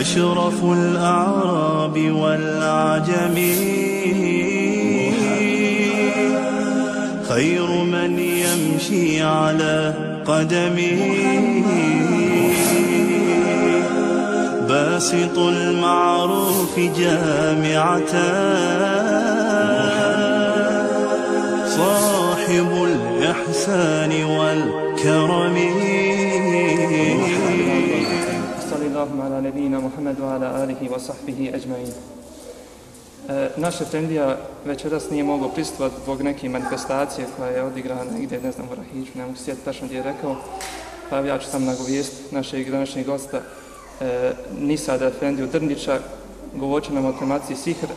أشرف الأعراب والعجم. خير من يمشي على قدمه باسط المعروف جامعة صاحب الإحسان والكرم صلى الله على نبينا محمد وعلى آله وصحبه أجمعين E, naš efendija večeras nije mogao prisutovati zbog neke manifestacije koja je odigrana negdje, ne znam, u Rahiću, ne mogu sjeti tačno gdje je rekao, pa ja ću sam nagovijest našeg današnjeg gosta e, Nisada Efendiju Drnića, govoće nam o temaciji sihr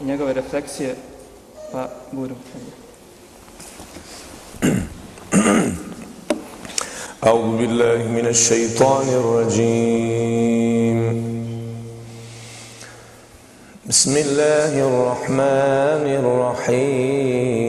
i njegove refleksije, pa budu. أعوذ بالله من الشيطان الرجيم بسم الله الرحمن الرحيم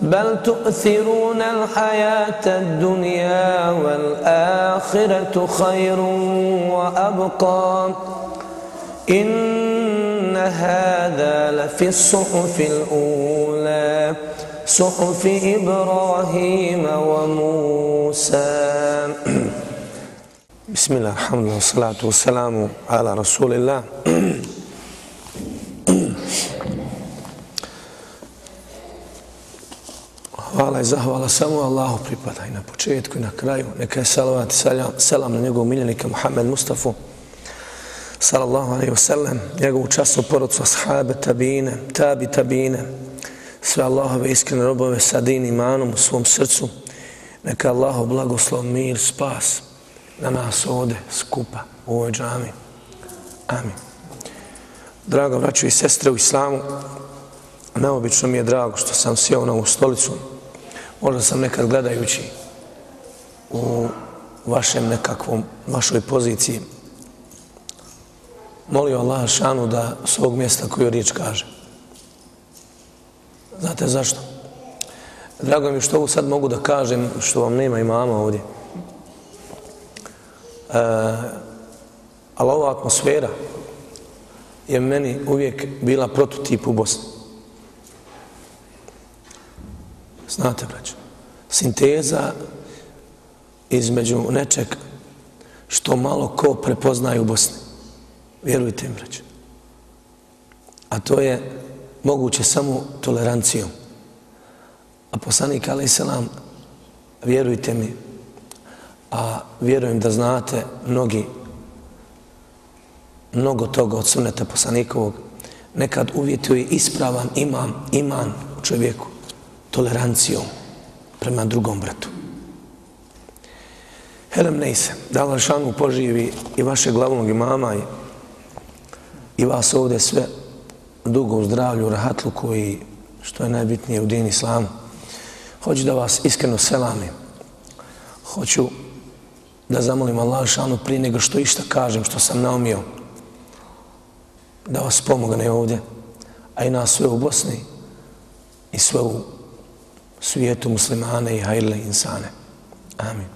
بل تؤثرون الحياة الدنيا والآخرة خير وأبقى. إن هذا لفي الصحف الأولى صحف إبراهيم وموسى. بسم الله الحمد لله والصلاة والسلام على رسول الله. Hvala i zahvala samo Allahu pripada i na početku i na kraju. Neka je salavat salam, salam na njegovog miljenika Muhammed Mustafa sallallahu alaihi wasallam, njegovu časnu porodcu ashabe, tabine, tabi tabine, sve Allahove iskrene robove sa din imanom u svom srcu. Neka Allahu blagoslov, mir, spas na nas ovde skupa u ovoj džami. Amin. Drago braću i sestre u islamu, neobično mi je drago što sam sjeo na ovu stolicu Možda sam nekad gledajući u vašem nekakvom, vašoj poziciji, molio Allah šanu da s ovog mjesta koju riječ kaže. Znate zašto? Drago mi što ovo sad mogu da kažem, što vam nema i mama ovdje. E, ali ova atmosfera je meni uvijek bila prototip u Bosni. Znate, braću, sinteza između nečeg što malo ko prepoznaje u Bosni. Vjerujte mi, braću. A to je moguće samo tolerancijom. A poslanik, ali selam, vjerujte mi, a vjerujem da znate mnogi mnogo toga od suneta poslanikovog, nekad uvjetuje ispravan imam, iman u čovjeku tolerancijom prema drugom bratu. Helem Neise, da Allah šanu poživi i vaše glavnog imama i, i vas ovdje sve dugo u zdravlju, u rahatlu koji, što je najbitnije u din islamu. Hoću da vas iskreno selamim. Hoću da zamolim Allah šanu prije nego što išta kažem, što sam naumio, da vas pomogne ovdje, a i nas sve u Bosni i sve u svijetu muslimane i hajle insane. Amin.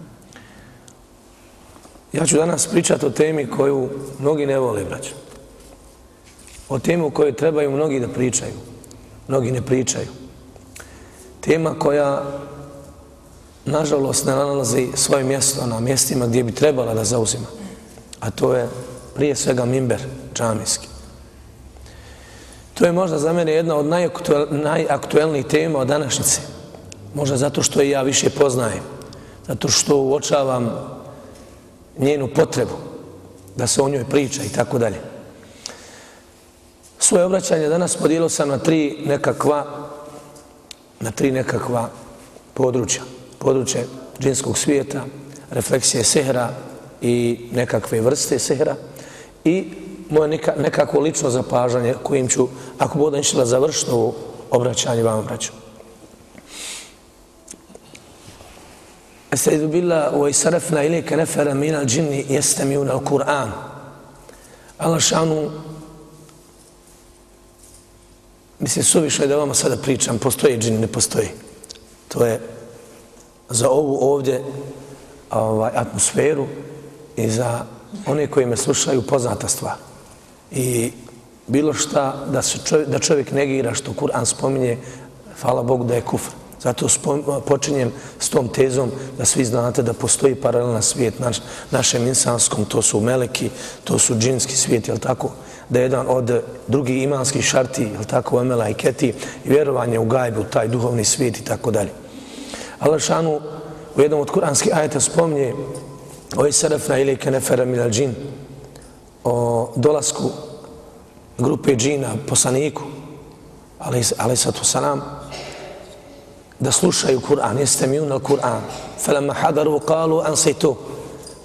Ja ću danas pričati o temi koju mnogi ne vole, braću. O temu koju trebaju mnogi da pričaju. Mnogi ne pričaju. Tema koja, nažalost, ne nalazi svoje mjesto na mjestima gdje bi trebala da zauzima. A to je prije svega mimber džamijski. To je možda za mene jedna od najaktuelnijih tema od današnjice. Možda zato što i ja više poznajem. Zato što uočavam njenu potrebu da se o njoj priča i tako dalje. Svoje obraćanje danas podijelio sam na tri nekakva na tri nekakva područja. Područje džinskog svijeta, refleksije sehra i nekakve vrste sehra i moje neka, nekako lično zapažanje kojim ću, ako budem išla završiti ovo obraćanje vam obraćam. Estaizu billah wa isarafna ilike nefera mina džinni jeste mi unal Kur'an. Allah šanu mislim suvišno je da vama sada pričam postoji džin, ne postoji. To je za ovu ovdje ovaj, atmosferu i za one koji me slušaju poznata stvar. I bilo šta da, se čovjek, da čovjek negira što Kur'an spominje, hvala Bogu da je kufr. Zato počinjem s tom tezom da svi znate da postoji paralelna svijet naš, našem insanskom, to su meleki, to su džinski svijet, jel tako? Da je jedan od drugih imanskih šarti, jel tako, emela i keti, vjerovanje u gajbu, taj duhovni svijet i tako dalje. Allah šanu u jednom od kuranskih ajeta spominje o Iserefna ili kenefera minal džin, o dolasku grupe džina, poslaniku, ali, ali sa u sanam, da slušaju Kur'an, jeste mi unal Kur'an. Felama hadaru kalu ansejtu,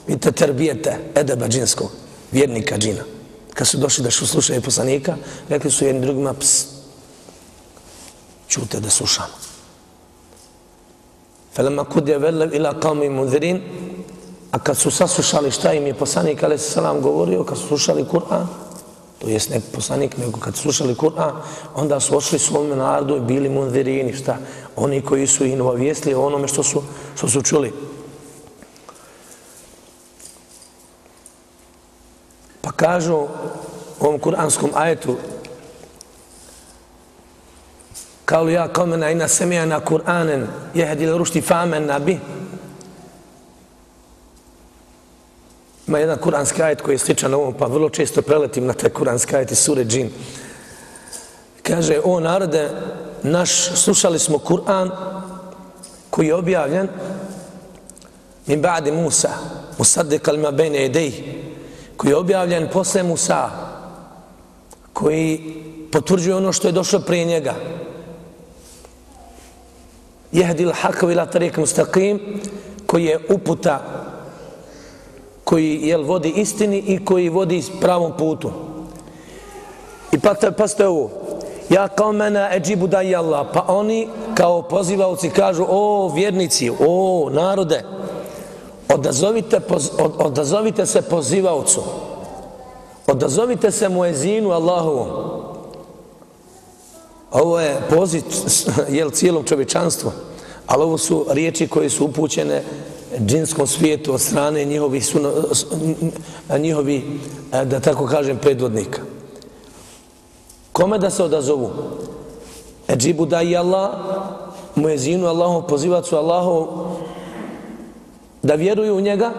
vidite terbijete edeba džinskog, vjernika džina. Kad su došli da slušaju poslanika, rekli su jedni drugima, ps, čute da slušamo. Felama kudje velev ila qavmi munzirin, a kad su saslušali šta im je poslanik, ali se salam govorio, kad su slušali Kur'an, to jest ne poslanik, nego kad slušali Kur'an, onda su ošli svome narodu i bili mundirini, šta? Oni koji su ih novovijestili o onome što su, što su čuli. Pa kažu u ovom kuranskom ajetu, kao ja kamena ina semijana Kur'anen, jehedil rušti famen nabi, Ima jedan kuranski ajet koji je sličan ovom, pa vrlo često preletim na taj kuranski ajet iz sure džin. Kaže, o narode, naš, slušali smo Kur'an koji je objavljen min ba'di Musa, musadde ma bejne edej, koji je objavljen posle Musa, koji potvrđuje ono što je došlo prije njega. Jehdil hakav ila tarik mustaqim, koji je uputa koji jel, vodi istini i koji vodi pravom putu. I pa te, pa ste ovo. Ja kao mena eđibu da Allah. Pa oni kao pozivavci kažu, o vjernici, o narode, odazovite, poz, od, odazovite se pozivavcu. Odazovite se muezinu Allahovom. Ovo je pozit jel, cijelom čovječanstvu. Ali ovo su riječi koje su upućene džinskom svijetu od strane njihovi, suno, njihovi da tako kažem, predvodnika. Kome da se odazovu? Eđibu da i Allah, muezinu Allahom, pozivacu Allahom, da vjeruju u njega,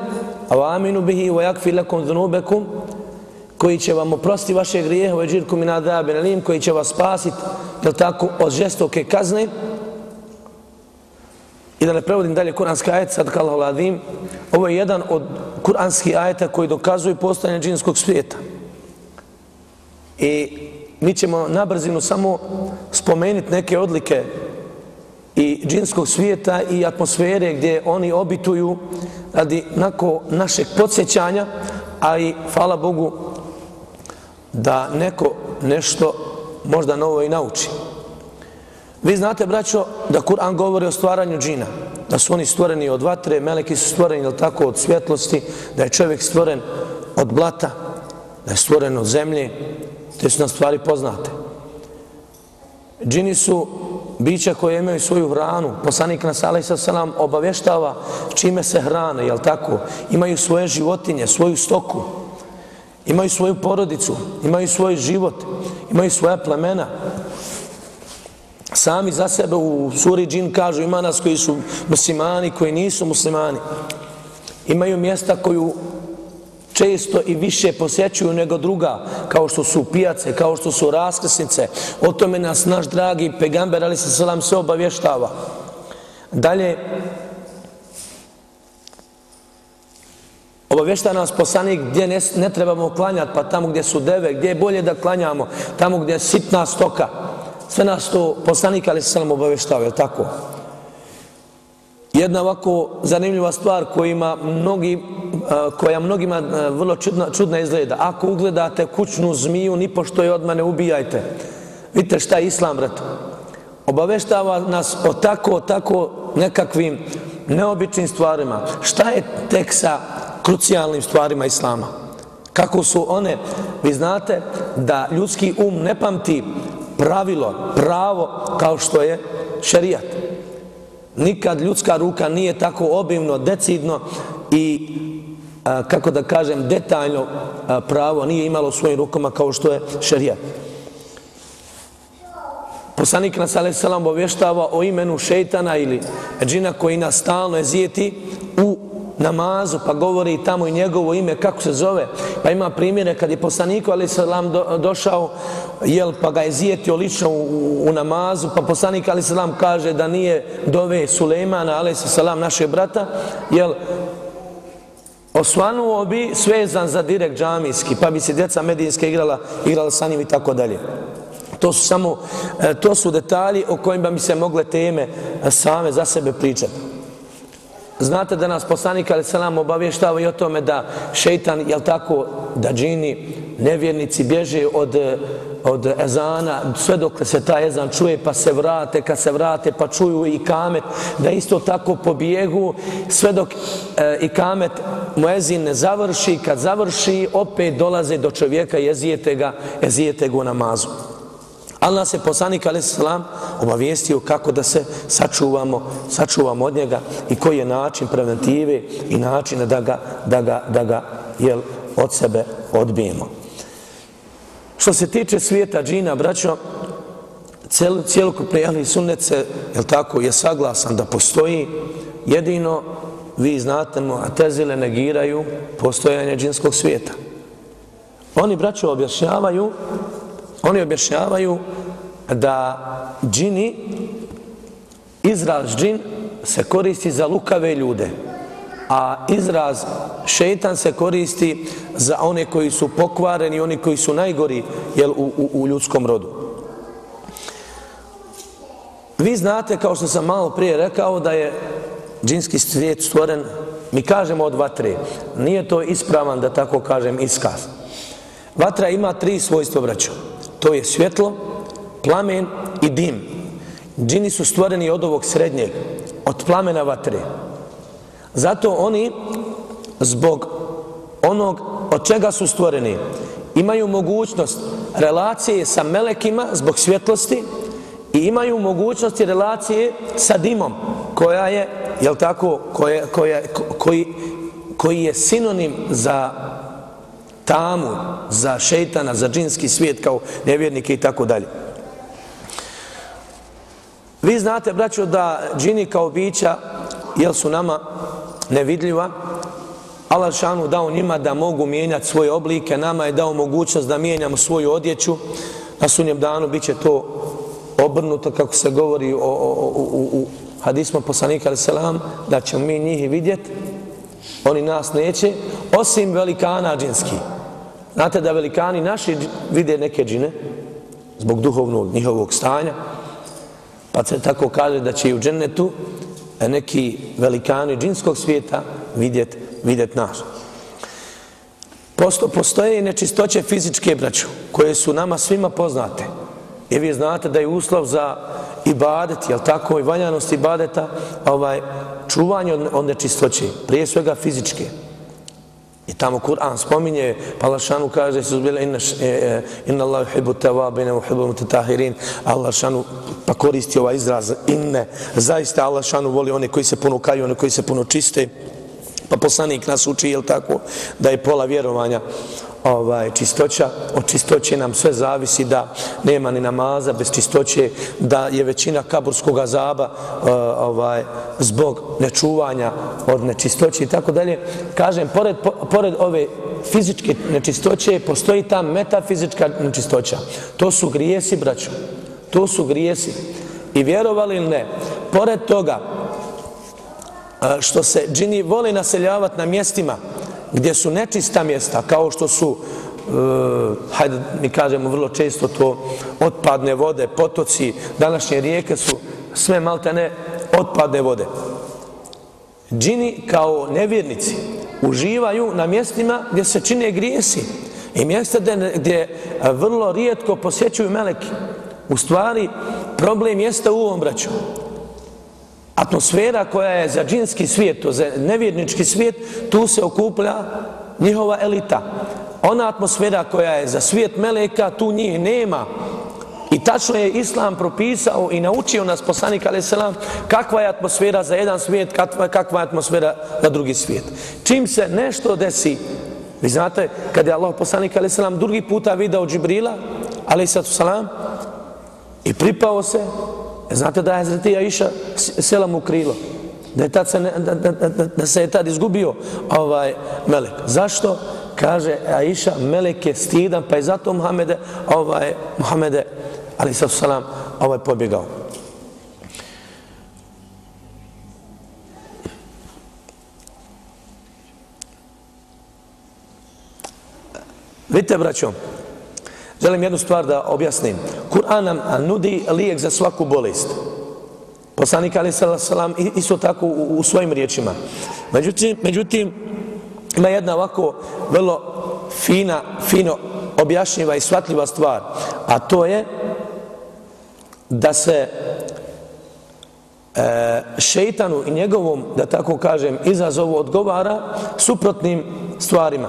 a wa aminu bihi wa yakfi lakum dhunubakum koji će vam oprosti vaše grijehe wa eđirkum i nadabin alim koji će vas spasiti jel tako od žestoke kazne I da ne prevodim dalje kuranski ajet, sad kala ladim, ovo je jedan od kuranskih ajeta koji dokazuje postojanje džinskog svijeta. I mi ćemo na brzinu samo spomenuti neke odlike i džinskog svijeta i atmosfere gdje oni obituju radi nako našeg podsjećanja, a i, hvala Bogu, da neko nešto možda novo i nauči. Vi znate, braćo, da Kur'an govori o stvaranju džina, da su oni stvoreni od vatre, meleki su stvoreni, ili tako, od svjetlosti, da je čovjek stvoren od blata, da je stvoren od zemlje, te su nam stvari poznate. Džini su bića koje imaju svoju hranu. Poslanik nas alaih salam obavještava čime se hrane, jel tako? Imaju svoje životinje, svoju stoku, imaju svoju porodicu, imaju svoj život, imaju svoja plemena. Sami za sebe u suri džin kažu ima nas koji su muslimani, koji nisu muslimani. Imaju mjesta koju često i više posjećuju nego druga, kao što su pijace, kao što su raskrsnice. O tome nas naš dragi pegamber, ali se salam, sve obavještava. Dalje, obavješta nas poslanik gdje ne, ne trebamo klanjati, pa tamo gdje su deve, gdje je bolje da klanjamo, tamo gdje je sitna stoka. Sve nas to poslanik, ali se nam obaveštava, je tako? Jedna ovako zanimljiva stvar kojima mnogi, koja mnogima vrlo čudna, čudna izgleda. Ako ugledate kućnu zmiju, ni pošto je odmah ne ubijajte. Vidite šta je islam, brat. Obaveštava nas o tako, tako nekakvim neobičnim stvarima. Šta je tek sa krucijalnim stvarima islama? Kako su one? Vi znate da ljudski um ne pamti pravilo, pravo kao što je šerijat nikad ljudska ruka nije tako obimno, decidno i a, kako da kažem detaljno a, pravo nije imalo u svojim rukama kao što je šerijat. Poslanik nas alaih salam obještava o imenu šeitana ili džina koji nas stalno ezijeti u namazu, pa govori tamo i njegovo ime, kako se zove. Pa ima primjere kad je poslaniku, ali selam do, došao, jel, pa ga je zijetio lično u, u, namazu, pa poslanik, ali selam kaže da nije dove Sulejmana, ali se salam naše brata, jel, osvanuo bi svezan za direkt džamijski, pa bi se djeca medijinske igrala, igrala sa njim i tako dalje. To su samo, e, to su detalji o kojima bi se mogle teme same za sebe pričati. Znate da nas poslanik ali se nam obavještava i o tome da šeitan, jel tako, da džini, nevjernici bježe od, od ezana, sve dok se ta ezan čuje pa se vrate, kad se vrate pa čuju i kamet, da isto tako pobjegu, sve dok e, i kamet muezin ne završi, kad završi, opet dolaze do čovjeka i ezijete ga, ezijete ga u namazu. Allah se poslanik alaih salam obavijestio kako da se sačuvamo, sačuvamo od njega i koji je način preventive i način da ga, da ga, da ga jel, od sebe odbijemo. Što se tiče svijeta džina, braćo, cel, cijelokupni ahli sunnet se, jel tako, je saglasan da postoji jedino vi znate mu, a tezile negiraju postojanje džinskog svijeta. Oni, braćo, objašnjavaju Oni objašnjavaju da džini, izraz džin se koristi za lukave ljude, a izraz šetan se koristi za one koji su pokvareni, oni koji su najgori jel, u, u, u ljudskom rodu. Vi znate, kao što sam malo prije rekao, da je džinski svijet stvoren, mi kažemo od vatre, nije to ispravan, da tako kažem, iskaz. Vatra ima tri svojstva braćo. To je svjetlo, plamen i dim. Džini su stvoreni od ovog srednjeg, od plamena vatre. Zato oni, zbog onog od čega su stvoreni, imaju mogućnost relacije sa melekima zbog svjetlosti i imaju mogućnosti relacije sa dimom, koja je, jel tako, koja, koja, koji, koji je sinonim za tamu za šeitana, za džinski svijet kao nevjernike i tako dalje. Vi znate, braćo, da džini kao bića, jel su nama nevidljiva, Allah šanu dao njima da mogu mijenjati svoje oblike, nama je dao mogućnost da mijenjamo svoju odjeću, na sunjem danu bit će to obrnuto, kako se govori o, o, o, u, u hadismu poslanika, ali selam, da ćemo mi njih vidjeti, oni nas neće, osim velikana džinskih. Znate da velikani naši vide neke džine zbog duhovnog njihovog stanja, pa se tako kaže da će i u džennetu neki velikani džinskog svijeta vidjet, vidjet nas. Posto, postoje i nečistoće fizičke, braću, koje su nama svima poznate. I vi znate da je uslov za ibadet, jel tako, i valjanost ibadeta, ovaj, čuvanje od, od nečistoće, prije svega fizičke. I tamo Kur'an spominje, pa Lašanu kaže, su bile inna, e, e, inna Allah hibu tevabine, uhibu mutatahirin, Allah šanu, pa koristi ovaj izraz, inne, zaista Allah šanu voli one koji se puno kaju, one koji se puno čiste, pa poslanik nas uči, jel tako, da je pola vjerovanja ovaj, čistoća, od čistoće nam sve zavisi da nema ni namaza bez čistoće, da je većina kaburskog azaba uh, ovaj, zbog nečuvanja od nečistoće i tako dalje. Kažem, pored, po, pored ove fizičke nečistoće postoji ta metafizička nečistoća. To su grijesi, braću. To su grijesi. I vjerovali ili ne, pored toga eh, što se džini voli naseljavati na mjestima gdje su nečista mjesta, kao što su, e, hajde mi kažemo vrlo često to, otpadne vode, potoci, današnje rijeke su sve maltene otpadne vode. Džini kao nevjernici uživaju na mjestima gdje se čine grijesi i mjesta gdje, gdje vrlo rijetko posjećuju meleki. U stvari, problem jeste u ovom braću atmosfera koja je za džinski svijet, za nevjernički svijet, tu se okuplja njihova elita. Ona atmosfera koja je za svijet meleka, tu njih nema. I tačno je Islam propisao i naučio nas poslanik alaih kakva je atmosfera za jedan svijet, kakva, kakva je atmosfera za drugi svijet. Čim se nešto desi, vi znate, kad je Allah poslanik alaih drugi puta video Džibrila, alaih i pripao se, E, znate da je Hazreti Aisha sela mu krilo. Da, je tad se, ne, da, da, da, da se je tad izgubio ovaj melek. Zašto? Kaže Aisha, melek je stidan, pa je zato Muhammede, ovaj, Muhammede, ali sa salam, ovaj pobjegao. Vidite, braćo, Želim jednu stvar da objasnim. Kur'an nam nudi lijek za svaku bolest. Poslanik Ali Salam isto tako u, u svojim riječima. Međutim, međutim, ima jedna ovako vrlo fina, fino objašnjiva i shvatljiva stvar. A to je da se e, šeitanu i njegovom, da tako kažem, izazovu odgovara suprotnim stvarima.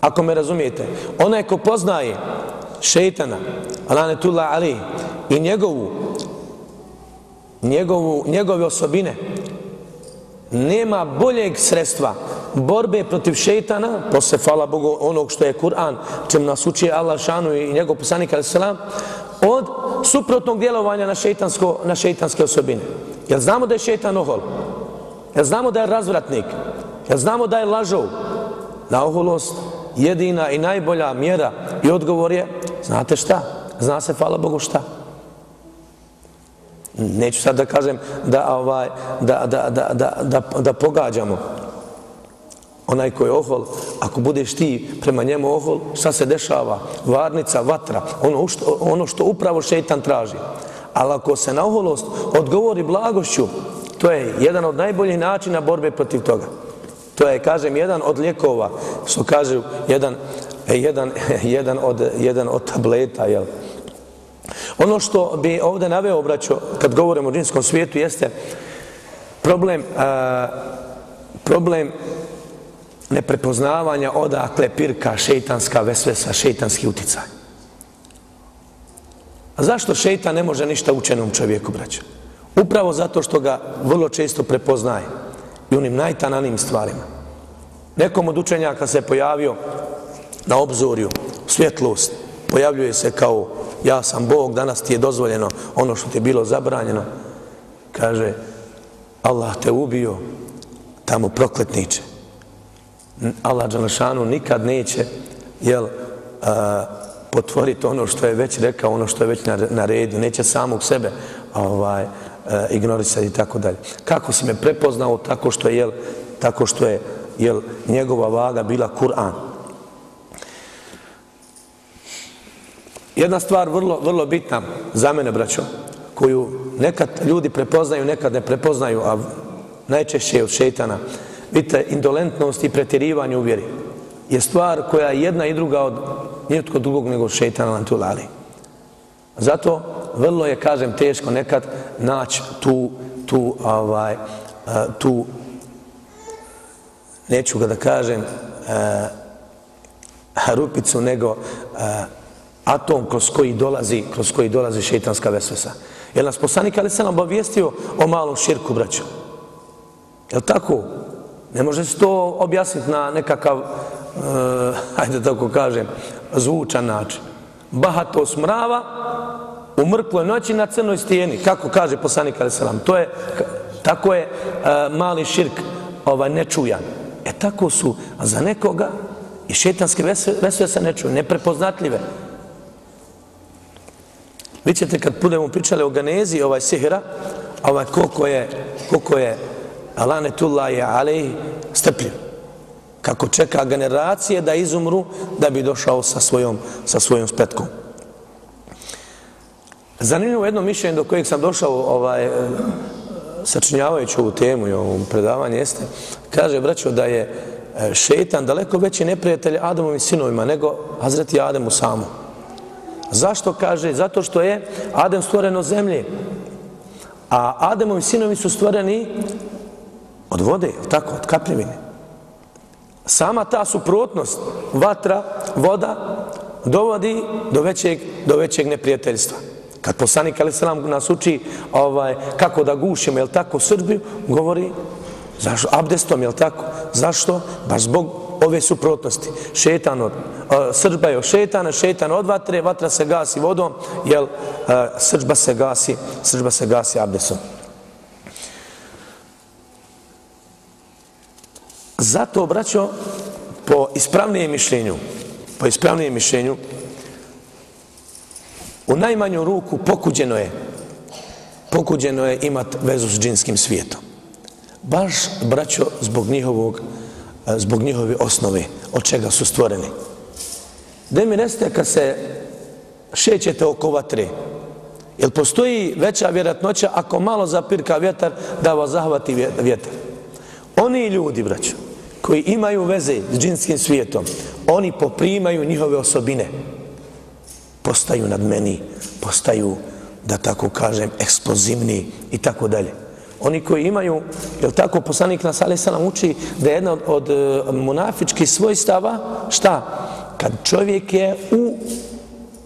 Ako me razumijete, onaj ko poznaje šeitana, alanetullah ali, i njegovu, njegovu, njegove osobine, nema boljeg sredstva borbe protiv šeitana, posle, hvala Bogu, onog što je Kur'an, čem nas uči Allah šanu i njegov poslanik, ali selam, od suprotnog djelovanja na, šeitansko, na šeitanske osobine. Jer znamo da je šeitan ohol? Jer znamo da je razvratnik? Jer znamo da je lažov? Na oholost, jedina i najbolja mjera i odgovor je, znate šta? Zna se, hvala Bogu, šta? Neću sad da kažem da, ovaj, da, da, da, da, da, da pogađamo onaj ko je ohol, ako budeš ti prema njemu ohol, šta se dešava? Varnica, vatra, ono što, ono što upravo šeitan traži. Ali ako se na oholost odgovori blagošću, to je jedan od najboljih načina borbe protiv toga. To je, kažem, jedan od lijekova, što kaže jedan, jedan, jedan, od, jedan od tableta, jel? Ono što bi ovdje naveo, obraćo, kad govorimo o džinskom svijetu, jeste problem, a, problem neprepoznavanja odakle pirka šeitanska vesvesa, šeitanski uticaj. A zašto šeitan ne može ništa učenom čovjeku, braćo? Upravo zato što ga vrlo često prepoznaje i onim najtananim stvarima. Nekom od učenjaka se pojavio na obzorju svjetlost, pojavljuje se kao ja sam Bog, danas ti je dozvoljeno ono što ti je bilo zabranjeno. Kaže, Allah te ubio, tamo prokletniče. Allah Đalešanu nikad neće jel, a, potvoriti ono što je već rekao, ono što je već na, na redu, Neće samog sebe ovaj, e, ignorisati i tako dalje. Kako si me prepoznao tako što je, jel, tako što je jel, njegova vaga bila Kur'an. Jedna stvar vrlo, vrlo bitna za mene, braćo, koju nekad ljudi prepoznaju, nekad ne prepoznaju, a najčešće je od šeitana. Vidite, indolentnost i pretjerivanje u vjeri. je stvar koja je jedna i druga od nijetko drugog nego šeitana lantulali. Zato vrlo je, kažem, teško nekad naći tu, tu, ovaj, e, tu, neću ga da kažem, e, rupicu, nego e, atom kroz koji dolazi, kroz koji dolazi šeitanska vesvesa. Jer nas poslanik Ali se nam obavijestio o malom širku, braću. Je tako? Ne može se to objasniti na nekakav, eh, hajde tako kažem, zvučan način. Bahatost smrava u mrkloj noći na crnoj stijeni. Kako kaže poslanik Ali Salam? To je, tako je uh, mali širk ovaj, nečujan. E tako su, a za nekoga i šetanske vesve se nečuju, neprepoznatljive. Vi ćete kad budemo pričali o Ganezi, ovaj sihra, ovaj koliko je, koliko je Alanetullah je alej strpljiv. Kako čeka generacije da izumru da bi došao sa svojom, sa svojom spetkom. Zanimljivo jedno mišljenje do kojeg sam došao ovaj, eh, sačinjavajući ovu temu i ovom predavanju jeste, kaže braćo da je eh, šeitan daleko veći neprijatelj Adamovim sinovima nego Hazreti Ademu samu. Zašto kaže? Zato što je Adem stvoren od zemlje. A Ademovi sinovi su stvoreni od vode, tako, od kapljevine. Sama ta suprotnost, vatra, voda, dovodi do većeg, do većeg neprijateljstva. Kad poslanik Ali Selam nas uči ovaj, kako da gušimo, jel tako, Srbiju, govori, zašto, abdestom, jel tako, zašto? Baš zbog ove suprotnosti. Šetan od, uh, srđba je od šetana, šetan od vatre, vatra se gasi vodom, jel, uh, srđba se gasi, srđba se gasi abdesom. Zato, braćo, po ispravnijem mišljenju, po ispravnijem mišljenju, u najmanju ruku pokuđeno je, pokuđeno je imat vezu s džinskim svijetom. Baš, braćo, zbog njihovog, e, zbog njihove osnove, od čega su stvoreni. Da mi neste kad se šećete oko vatre, jel postoji veća vjerojatnoća ako malo zapirka vjetar da vas zahvati vjetar? Oni ljudi, braćo, koji imaju veze s džinskim svijetom, oni poprimaju njihove osobine. Postaju nad meni, postaju, da tako kažem, eksplozivni i tako dalje. Oni koji imaju, je tako, poslanik nas ali salam uči da je jedna od, od e, munafičkih svojstava, šta? Kad čovjek je u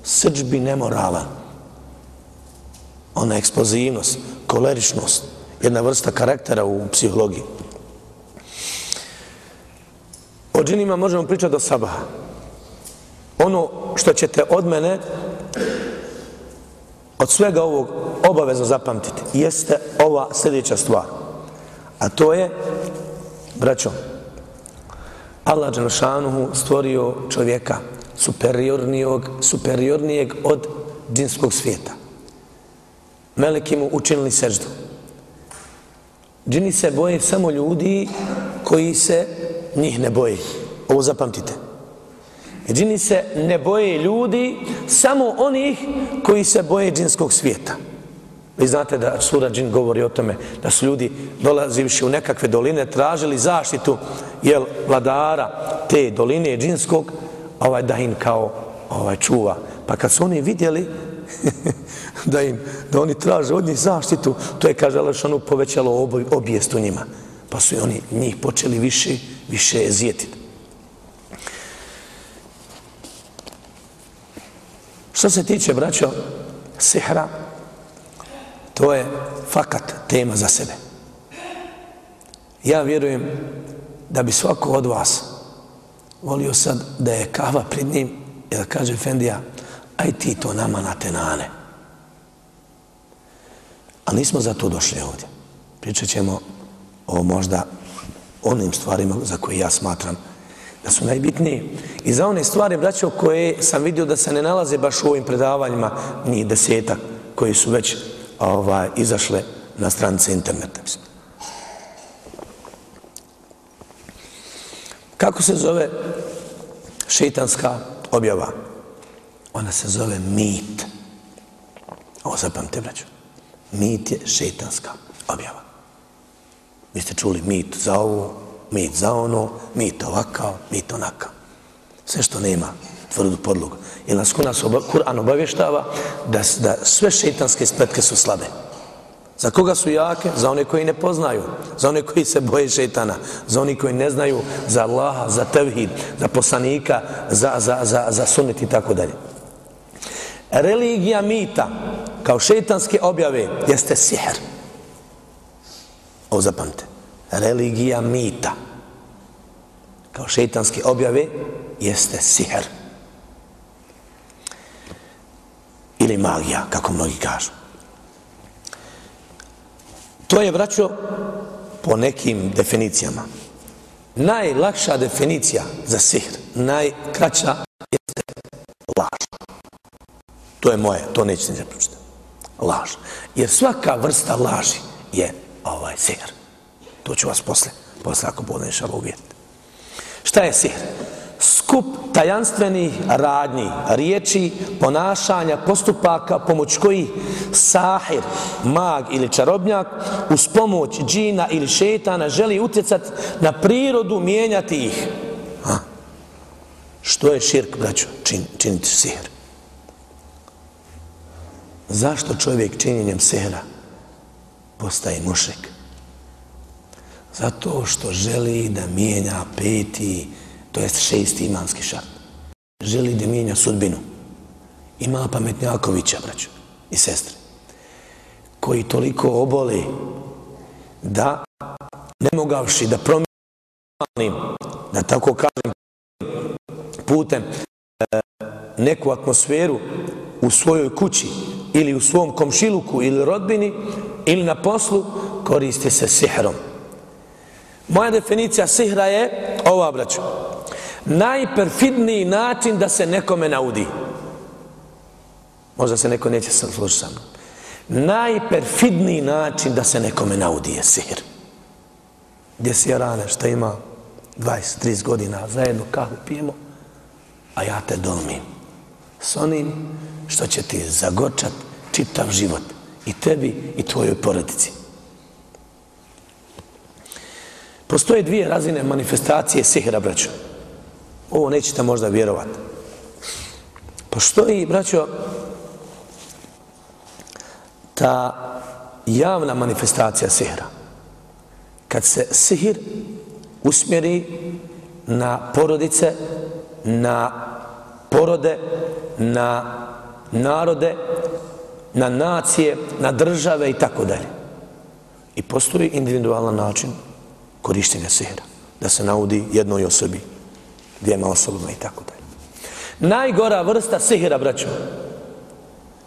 srđbi nemorala, ona eksplozivnost, koleričnost, jedna vrsta karaktera u psihologiji. O džinima možemo pričati do sabaha. Ono što ćete od mene, od svega ovog obavezno zapamtiti, jeste ova sljedeća stvar. A to je, braćo, Allah Đelšanuhu stvorio čovjeka superiornijeg, superiornijeg od džinskog svijeta. Meleki mu učinili seždu. Džini se boje samo ljudi koji se njih ne boje. Ovo zapamtite. Džini se ne boje ljudi, samo onih koji se boje džinskog svijeta. Vi znate da sura džin govori o tome da su ljudi dolazivši u nekakve doline tražili zaštitu jel, vladara te doline džinskog ovaj, da im kao ovaj, čuva. Pa kad su oni vidjeli da im da oni traže od njih zaštitu, to je, kaže Alešanu, ono povećalo obijest u njima. Pa su oni njih počeli više više je Što se tiče, braćo, sihra, to je fakat tema za sebe. Ja vjerujem da bi svako od vas volio sad da je kava pred njim i da kaže Fendija, aj ti to nama na tenane. Ali nismo za to došli ovdje. Pričat ćemo o možda onim stvarima za koje ja smatram da su najbitnije. I za one stvari, braćo, koje sam vidio da se ne nalaze baš u ovim predavanjima, ni desetak koji su već ovaj, izašle na stranice interneta. Kako se zove šeitanska objava? Ona se zove mit. Ovo zapamte, braćo. Mit je šeitanska objava. Vi ste čuli mit za ovo, mit za ono, mit ovakav, mit onakav. Sve što nema tvrdu podlogu. Jer nas Kur'an obavještava da, da sve šeitanske spletke su slabe. Za koga su jake? Za one koji ne poznaju, za one koji se boje šeitana, za oni koji ne znaju za Allaha, za tevhid, za poslanika, za, za, za, za sunet i tako dalje. Religija mita, kao šeitanske objave, jeste sihr. Ovo zapamte. Religija mita, kao šeitanske objave, jeste siher. Ili magija, kako mnogi kažu. To je, braćo, po nekim definicijama. Najlakša definicija za sihr, najkraća jeste laž. To je moje, to nećete ne zapročiti. Laž. Jer svaka vrsta laži je ovaj sihr. To ću vas posle, posle ako bude nešalo. Šta je sihr? skup tajanstvenih radnji, riječi, ponašanja, postupaka, pomoć koji sahir, mag ili čarobnjak uz pomoć džina ili šetana želi utjecati na prirodu, mijenjati ih. Ha? Što je širk, braćo, čin, činiti sihr? Zašto čovjek činjenjem sehra postaje mušek? Zato što želi da mijenja peti, to jest šesti imanski šart. Želi da mijenja sudbinu. Ima pametnjakovića, braću i sestre, koji toliko oboli da ne mogavši da promijenim, da tako kažem, putem e, neku atmosferu u svojoj kući ili u svom komšiluku ili rodbini ili na poslu, koriste se sihrom. Moja definicija sihra je ova, braću najperfidniji način da se nekome naudi. Možda se neko neće složiti sa mnom. Najperfidniji način da se nekome naudi je sihr. Gdje si je rane, što ima 20-30 godina, zajedno kahu pijemo, a ja te dolmim. S onim što će ti zagočat čitav život. I tebi i tvojoj porodici. Postoje dvije razine manifestacije sihra, braćo. Ovo nećete možda vjerovati. Postoji, braćo, ta javna manifestacija sihra. Kad se sihir usmjeri na porodice, na porode, na narode, na nacije, na države i tako dalje. I postoji individualan način korištenja sihra. Da se naudi jednoj osobi dvijema osobama i tako dalje. Najgora vrsta sihira, braćo,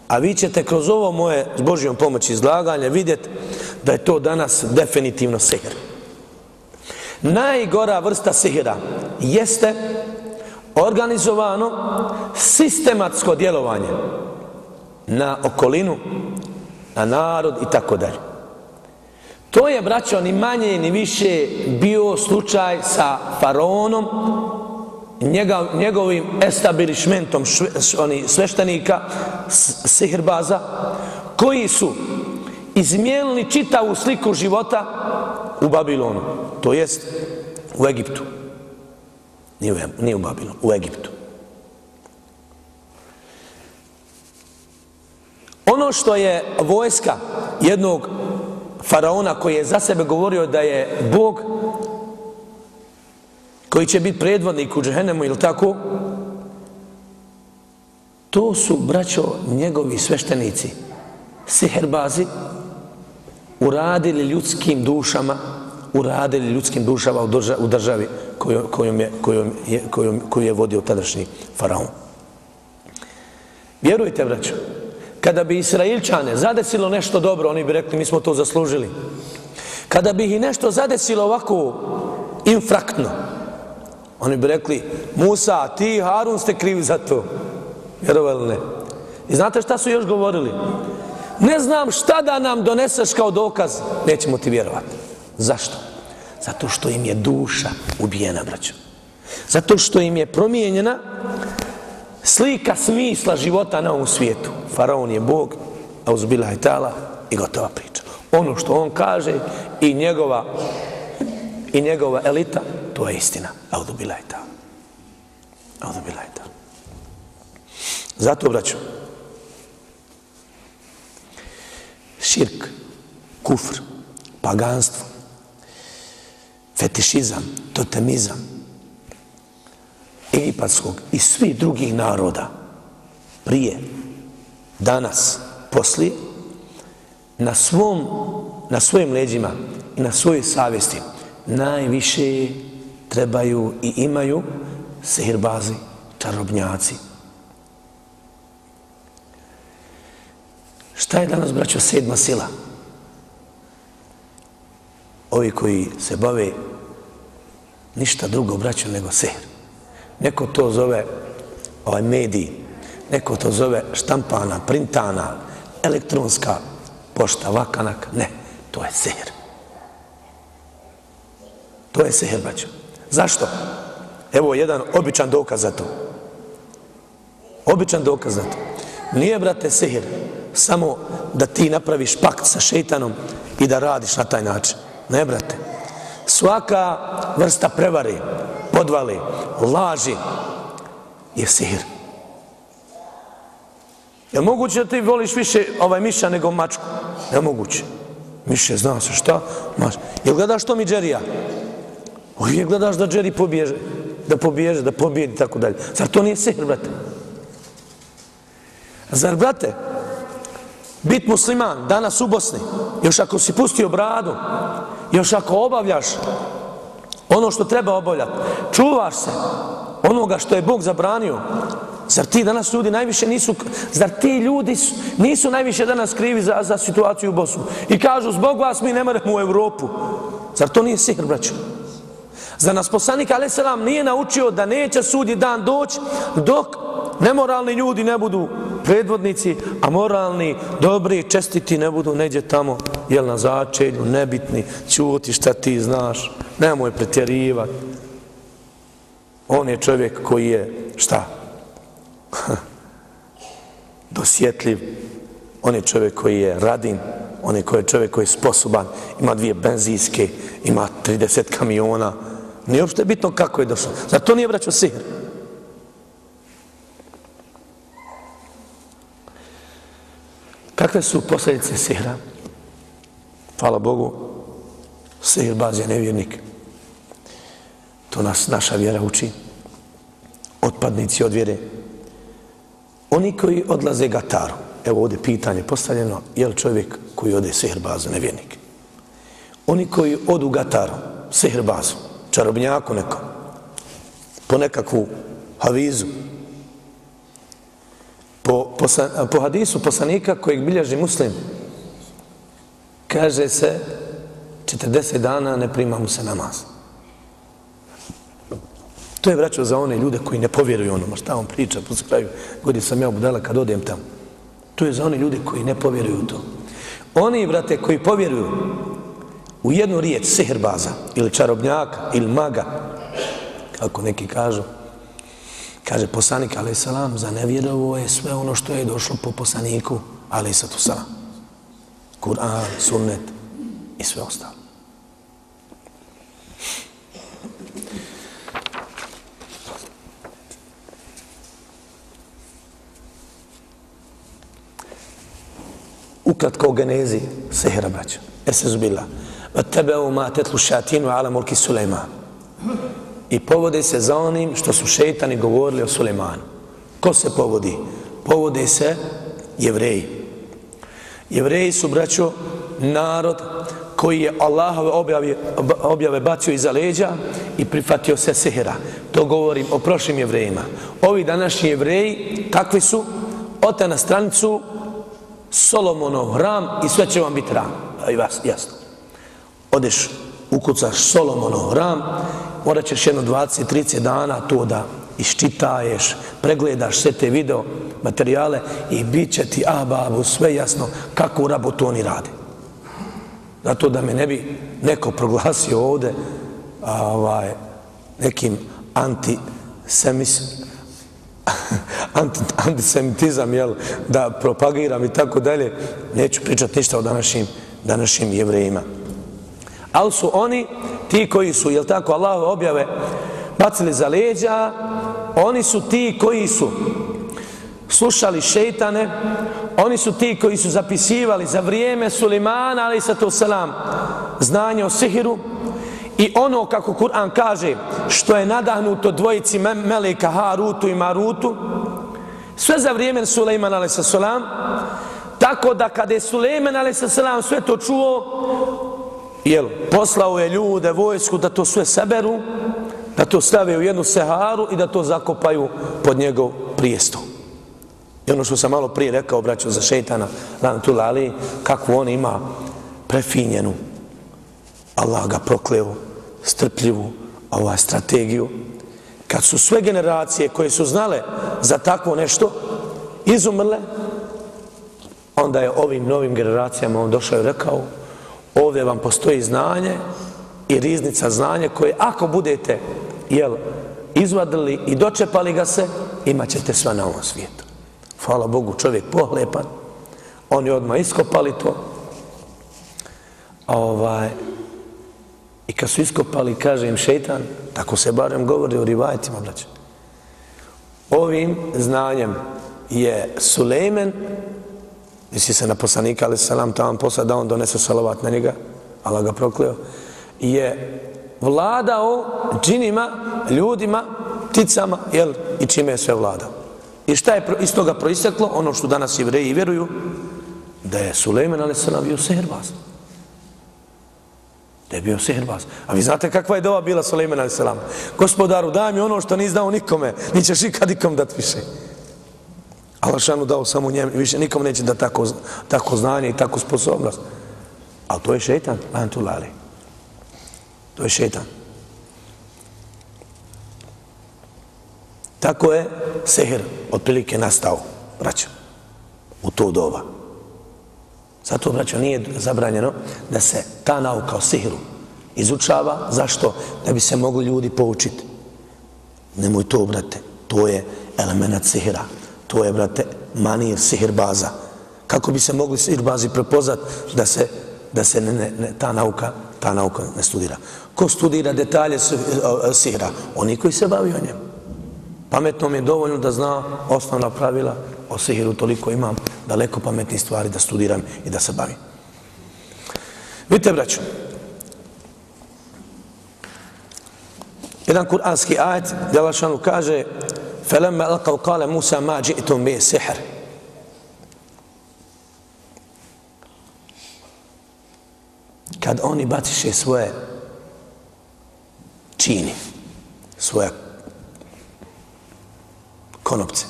a vi ćete kroz ovo moje s Božijom pomoći izlaganje vidjeti da je to danas definitivno sihir. Najgora vrsta sihira jeste organizovano sistematsko djelovanje na okolinu, na narod i tako dalje. To je, braćo, ni manje ni više bio slučaj sa faraonom njega, njegovim establishmentom šve, oni sveštenika sihirbaza koji su izmijenili čitavu sliku života u Babilonu to jest u Egiptu. Nije u, nije u Babilonu, u Egiptu. Ono što je vojska jednog faraona koji je za sebe govorio da je Bog koji će biti predvodnik u džehennemu ili tako, to su, braćo, njegovi sveštenici, siherbazi, uradili ljudskim dušama, uradili ljudskim dušama u državi kojom, kojom, je, kojom, je, kojom, koju je vodio tadašnji faraon. Vjerujte, braćo, kada bi Israilčane zadesilo nešto dobro, oni bi rekli, mi smo to zaslužili. Kada bi ih nešto zadesilo ovako infraktno, Oni bi rekli, Musa, ti i Harun ste krivi za to. Vjerovali ne? I znate šta su još govorili? Ne znam šta da nam doneseš kao dokaz. Nećemo ti vjerovati. Zašto? Zato što im je duša ubijena, braćo. Zato što im je promijenjena slika smisla života na ovom svijetu. Faraon je Bog, a uzbila je tala i gotova priča. Ono što on kaže i njegova i njegova elita, to je istina. A uzbila je tala. A uzbila je tala. Zato, braću, širk, kufr, paganstvo, fetišizam, totemizam, egipatskog i svih drugih naroda prije, danas, poslije, na svom, na svojim leđima i na svojoj savjesti najviše trebaju i imaju sehirbazi, čarobnjaci. Šta je danas, braćo, sedma sila? Ovi koji se bave ništa drugo, braćo, nego sehir. Neko to zove ovaj mediji, neko to zove štampana, printana, elektronska pošta, vakanak. Ne, to je seher. To je seher, braćo. Zašto? Evo jedan običan dokaz za to. Običan dokaz za to. Nije, brate, seher samo da ti napraviš pakt sa šeitanom i da radiš na taj način. Ne, brate. Svaka vrsta prevari, podvale, laži je sihir. Je moguće da ti voliš više ovaj miša nego mačku? Ne moguće. Miše, zna se šta? Maš. Jel gledaš to mi džerija? Uvijek gledaš da džeri pobježe, da pobježe, da pobjedi, tako dalje. Zar to nije sihir, brate? Zar, brate, bit musliman danas u Bosni, još ako si pustio bradu, još ako obavljaš ono što treba obavljati, čuvaš se onoga što je Bog zabranio, zar ti danas ljudi najviše nisu, zar ti ljudi nisu najviše danas krivi za, za situaciju u Bosnu i kažu zbog vas mi ne moramo u Europu. zar to nije sihr, braćo? Za nas poslanik a.s. Nije naučio da neće sudi dan doći dok nemoralni ljudi ne budu predvodnici, a moralni, dobri, čestiti ne budu neđe tamo, jel na začelju, nebitni, čuti šta ti znaš, nemoj pretjerivati. On je čovjek koji je, šta? Dosjetljiv. On je čovjek koji je radin. On je čovjek koji je sposoban. Ima dvije benzijske, ima 30 kamiona. Nije uopšte bitno kako je došlo. Zato nije braćo sihr. Kakve su posljedice sihra? Hvala Bogu, sihr baz je nevjernik. To nas naša vjera uči. Otpadnici od vjere. Oni koji odlaze gataru, evo ovdje pitanje postavljeno, je li čovjek koji ode sihr bazu nevjernik? Oni koji odu gataru, sihr bazu, čarobnjaku nekom, po nekakvu havizu, po, po, po hadisu poslanika kojeg bilježi muslim, kaže se 40 dana ne prima mu se namaz. To je vraćao za one ljude koji ne povjeruju onoma šta on priča, po kraju godi sam ja budala kad odem tamo. To je za one ljude koji ne povjeruju to. Oni, brate, koji povjeruju u jednu riječ sihirbaza ili čarobnjaka ili maga, kako neki kažu, kaže poslanik, ali salam, za nevjerovo je sve ono što je došlo po poslaniku, ali salam. Kur'an, sunnet i sve ostalo. Ukratko o genezi sehra, braća. Ese zubila. مَا ma شَاتِينُ عَلَى مُلْكِ سُلَيْمَانِ I povode se za onim što su šeitani govorili o Sulejmanu. Ko se povodi? Povode se jevreji. Jevreji su, braćo, narod koji je Allahove objave, objave bacio iza leđa i prihvatio se sehera. To govorim o prošlim jevrejima. Ovi današnji jevreji, kakvi su? Ote na stranicu Solomonov hram i sve će vam biti ram. I vas, jasno. Odeš, ukucaš Solomonov hram, morat ćeš jedno 20-30 dana to da iščitaješ, pregledaš sve te video materijale i bit će ti, ah babu, sve jasno kako rabotu oni rade. Zato da me ne bi neko proglasio ovde a, ovaj, nekim antisemis, anti, antisemitizam, jel, da propagiram i tako dalje, neću pričati ništa o današnjim, današnjim jevrejima. Ali su oni, ti koji su, jel tako, Allahove objave, bacili za leđa oni su ti koji su slušali šeitane, oni su ti koji su zapisivali za vrijeme Sulimana, ali sa to selam, znanje o sihiru, I ono kako Kur'an kaže, što je nadahnuto dvojici Meleka Harutu i Marutu, sve za vrijeme Sulejman a.s. Tako da kada je Sulejman a.s. sve to čuo, jel, poslao je ljude, vojsku da to sve seberu, da to stave u jednu seharu i da to zakopaju pod njegov prijestol. I ono što sam malo prije rekao, braćo, za šeitana, Lanatula Ali, kakvu on ima prefinjenu, Allah ga prokleo, strpljivu ovaj, strategiju, kad su sve generacije koje su znale za takvo nešto izumrle, onda je ovim novim generacijama on došao i rekao ovdje vam postoji znanje i riznica znanja koje ako budete jel, izvadili i dočepali ga se, imat ćete sve na ovom svijetu. Hvala Bogu, čovjek pohlepan. Oni odmah iskopali to. A ovaj, I kad su iskopali, kaže im šeitan, tako se barem govori o rivajetima, braće. Ovim znanjem je Sulejmen, misli se na poslanika, ali salam tamo posla da on donese salavat na njega, Allah ga prokleo, je vladao džinima, ljudima, pticama, jel, i čime je sve vladao. I šta je iz toga proisteklo? Ono što danas jevreji vjeruju, da je Sulejman ali bio seherbaz. Da je bio sihirbaz. A vi znate kakva je dova bila Sulejman a.s. Gospodaru, daj mi ono što nisi dao nikome. Nićeš ikad ikom dat više. Allah dao samo njem. Više nikom neće da tako, tako znanje i tako sposobnost. Ali to je šeitan. Lantulali. To je šeitan. Tako je sehir otprilike nastao, braćo, u to doba. Zato, braćo, nije zabranjeno da se ta nauka o sihiru izučava. Zašto? Da bi se mogli ljudi poučiti. Nemoj to, brate. To je element sihira. To je, brate, manir sihirbaza. Kako bi se mogli sihirbazi prepoznat da se, da se ne, ne, ne, ta, nauka, ta nauka ne studira. Ko studira detalje eh, sihra? Oni koji se bavi o njemu. Pametno mi je dovoljno da zna osnovna pravila o sihiru, toliko imam daleko pametni stvari da studiram i da se bavim. Vidite, braću, jedan kuranski ajet, Jalašanu kaže فَلَمَّا أَلْقَوْ قَالَ مُوسَى مَا جِئْتُمْ بِهِ سِحْرِ Kad oni baciše svoje čini, svoje konopce,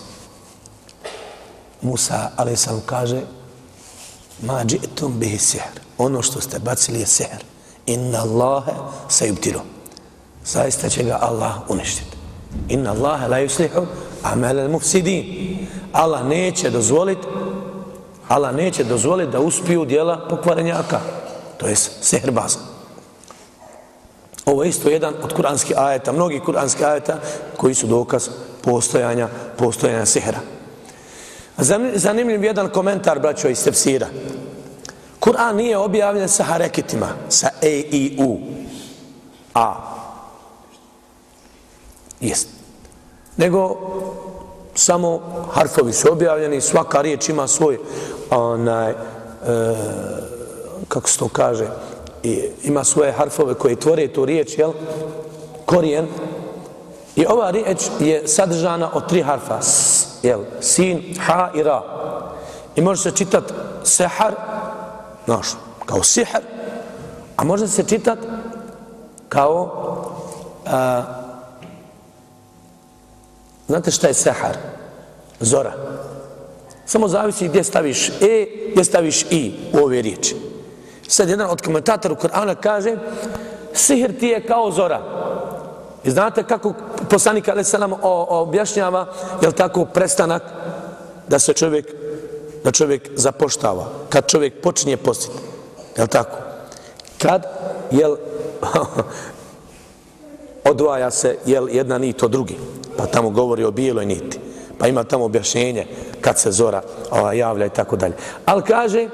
Musa a.s. kaže ma džitum bihi sihr ono što ste bacili je sihr inna Allahe se yubtilu zaista će ga Allah uništiti inna Allahe la yuslihu amele mufsidin Allah neće dozvoliti Allah neće dozvoliti da uspiju dijela pokvarenjaka to je seherbaza. ovo je isto jedan od kuranskih ajeta mnogi kuranskih ajeta koji su dokaz postojanja postojanja sihra Zanimljiv jedan komentar, braćo, iz tefsira. Kur'an nije objavljen sa harekitima, sa E, I, U. A. Jest. Nego samo harfovi su objavljeni, svaka riječ ima svoj onaj, e, kako se to kaže, i, ima svoje harfove koje tvore tu riječ, jel? Korijen. I ova riječ je sadržana od tri harfa. S, jel, sin, ha i ra. I može se čitat sehar, znaš, kao sihar, a može se čitat kao, a, znate šta je sehar? Zora. Samo zavisi gdje staviš e, gdje staviš i u ove riječi. Sad jedan od komentatora u Korana kaže, sihr ti je kao zora. I znate kako poslanik a.s. Objašnjava, jel tako, prestanak da se čovjek, da čovjek zapoštava, kad čovjek počinje postiti. Jel tako? Kad, jel, odvaja se, jel, jedna nit od drugi. Pa tamo govori o bijeloj niti. Pa ima tamo objašnjenje kad se zora ova, javlja i tako dalje. Ali kaže,